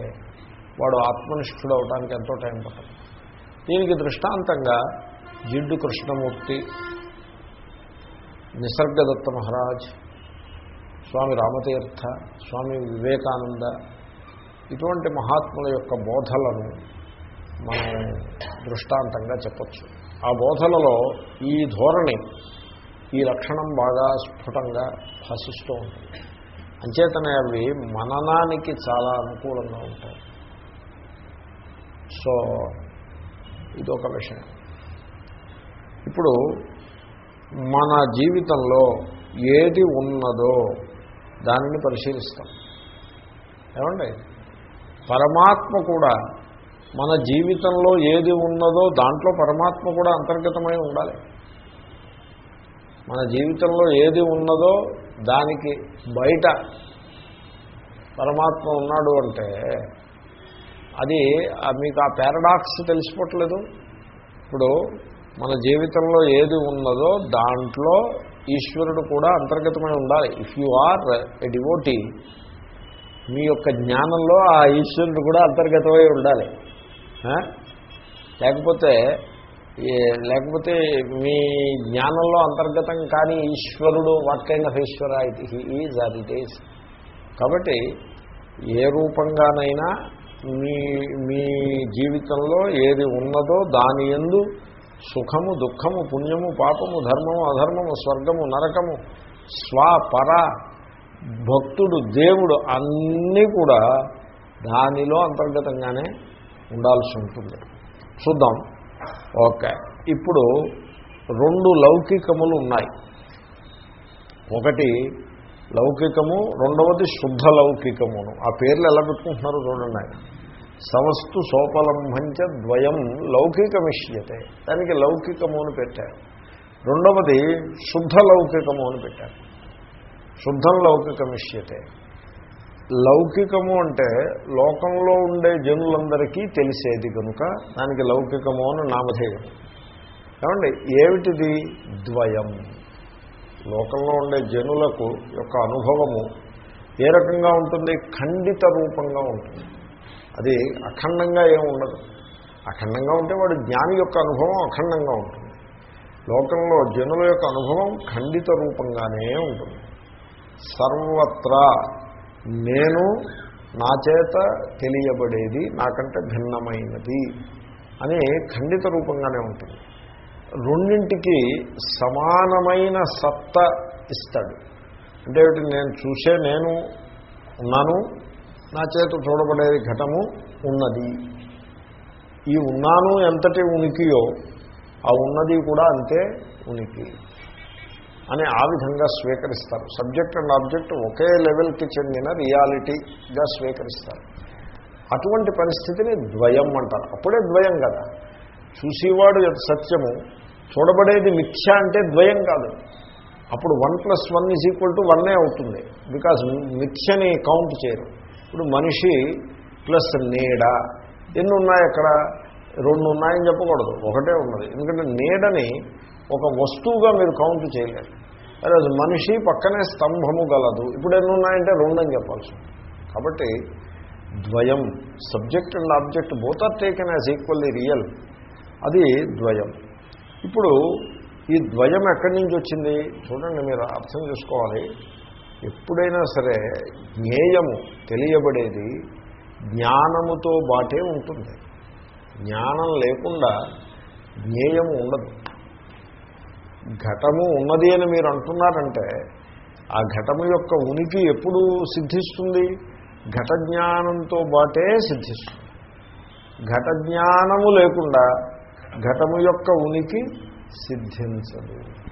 వాడు ఆత్మనిష్ఠుడు అవడానికి ఎంతో టైం పడుతుంది దీనికి దృష్టాంతంగా జిడ్డు కృష్ణమూర్తి నిసర్గదత్త మహారాజ్ స్వామి రామతీర్థ స్వామి వివేకానంద ఇటువంటి మహాత్ముల యొక్క బోధలను మనం దృష్టాంతంగా చెప్పచ్చు. ఆ బోధలలో ఈ ధోరణి ఈ లక్షణం బాగా స్ఫుటంగా భాషిస్తూ ఉంటుంది అంచేతనే అవి మననానికి చాలా అనుకూలంగా ఉంటాయి. సో ఇదొక విషయం. ఇప్పుడు మన జీవితంలో ఏది ఉన్నదో దానిని పరిశీలిస్తాం. ఏమండి? పరమాత్మ కూడా మన జీవితంలో ఏది ఉన్నదో దాంట్లో పరమాత్మ కూడా అంతర్గతమై ఉండాలి. మన జీవితంలో ఏది ఉన్నదో దానికి బయట పరమాత్మ ఉన్నాడు అంటే అది మీకు ఆ పారడాక్స్ తెలిసిపోవట్లేదు? ఇప్పుడు మన జీవితంలో ఏది ఉన్నదో దాంట్లో ఈశ్వరుడు కూడా అంతర్గతమై ఉండాలి. If you are a devotee మీ యొక్క జ్ఞానంలో ఆ ఈశ్వరుడు కూడా అంతర్గతమై ఉండాలి. లేకపోతే లేకపోతే మీ జ్ఞానంలో అంతర్గతం కానీ ఈశ్వరుడు what kind of Eshwara it is or it is కాబట్టి ఏ రూపంగానైనా మీ మీ జీవితంలో ఏది ఉన్నదో దాని ఎందు సుఖము దుఃఖము పుణ్యము పాపము ధర్మము అధర్మము స్వర్గము నరకము స్వపర భక్తుడు దేవుడు అన్నీ కూడా దానిలో అంతర్గతంగానే ఉండాల్సి ఉంటుంది. చూద్దాం. ఓకే. ఇప్పుడు రెండు లౌకికములు ఉన్నాయి. ఒకటి లౌకికము రెండవది శుద్ధ లౌకికమును. ఆ పేర్లు ఎలా పెట్టుకుంటున్నారో చూడండి ఆయన. సమస్తు సోపలంభంచ ద్వయం లౌకికమిష్యతే. దానికి లౌకికము అని పెట్టారు. రెండవది శుద్ధ లౌకికము అని పెట్టారు. శుద్ధం లౌకికమిష్యతే. లౌకికము అంటే లోకంలో ఉండే జనులందరికీ తెలిసేది కనుక దానికి లౌకికము అని నామధేయం. ఏమండి? ఏమిటిది? ద్వయం. లోకంలో ఉండే జనులకు యొక్క అనుభవము ఏ రకంగా ఉంటుంది? ఖండిత రూపంగా ఉంటుంది. అది అఖండంగా ఏమి ఉండదు. అఖండంగా ఉంటే వాడు జ్ఞాని యొక్క అనుభవం అఖండంగా ఉంటుంది. లోకంలో జనుల యొక్క అనుభవం ఖండిత రూపంగానే ఉంటుంది. సర్వత్రా నేను నా చేత తెలియబడేది నాకంటే భిన్నమైనది అని ఖండిత రూపంగానే ఉంటుంది. రెండింటికి సమానమైన సత్త ఇస్తాడు. అంటే నేను చూసే నేను ఉన్నాను నా చేత చూడబడే ఘటము ఉన్నది. ఈ ఉన్నాను ఎంతటి ఉనికియో ఆ ఉన్నది కూడా అంతే ఉనికి అని ఆ విధంగా స్వీకరిస్తారు. సబ్జెక్ట్ అండ్ ఆబ్జెక్ట్ ఒకే లెవెల్కి చెందిన రియాలిటీగా స్వీకరిస్తారు. అటువంటి పరిస్థితిని ద్వయం అంటారు. అప్పుడే ద్వయం కదా. చూసేవాడు సత్యము చూడబడేది మిథ్య అంటే ద్వయం కాదు. అప్పుడు one plus one is equal to వన్నే అవుతుంది. బికాజ్ మిథ్యని కౌంట్ చేయరు. ఇప్పుడు మనిషి ప్లస్ నీడ ఎన్ని ఉన్నాయి అక్కడ? రెండు ఉన్నాయని చెప్పకూడదు. ఒకటే ఉన్నది. ఎందుకంటే నీడని ఒక వస్తువుగా మీరు కౌంట్ చేయలేరు. అదే మనిషి పక్కనే స్తంభము గలదు. ఇప్పుడు ఎన్ని ఉన్నాయంటే రెండు అని చెప్పాల్సి కాబట్టి ద్వయం subject and object both are taken as equally real. అది ద్వయం. ఇప్పుడు ఈ ద్వయం ఎక్కడి నుంచి వచ్చింది? చూడండి మీరు అర్థం చేసుకోవాలి. ఎప్పుడైనా సరే జ్ఞేయము తెలియబడేది జ్ఞానముతో బాటే ఉంటుంది. జ్ఞానం లేకుండా జ్ఞేయము ఉండదు. ఘటము ఉన్నది అని మీరు అంటున్నారంటే ఆ ఘటము యొక్క ఉనికి ఎప్పుడు సిద్ధిస్తుంది? ఘట జ్ఞానంతో బాటే సిద్ధిస్తుంది. ఘట జ్ఞానము లేకుండా ఘటము యొక్క ఉనికి సిద్ధించదు.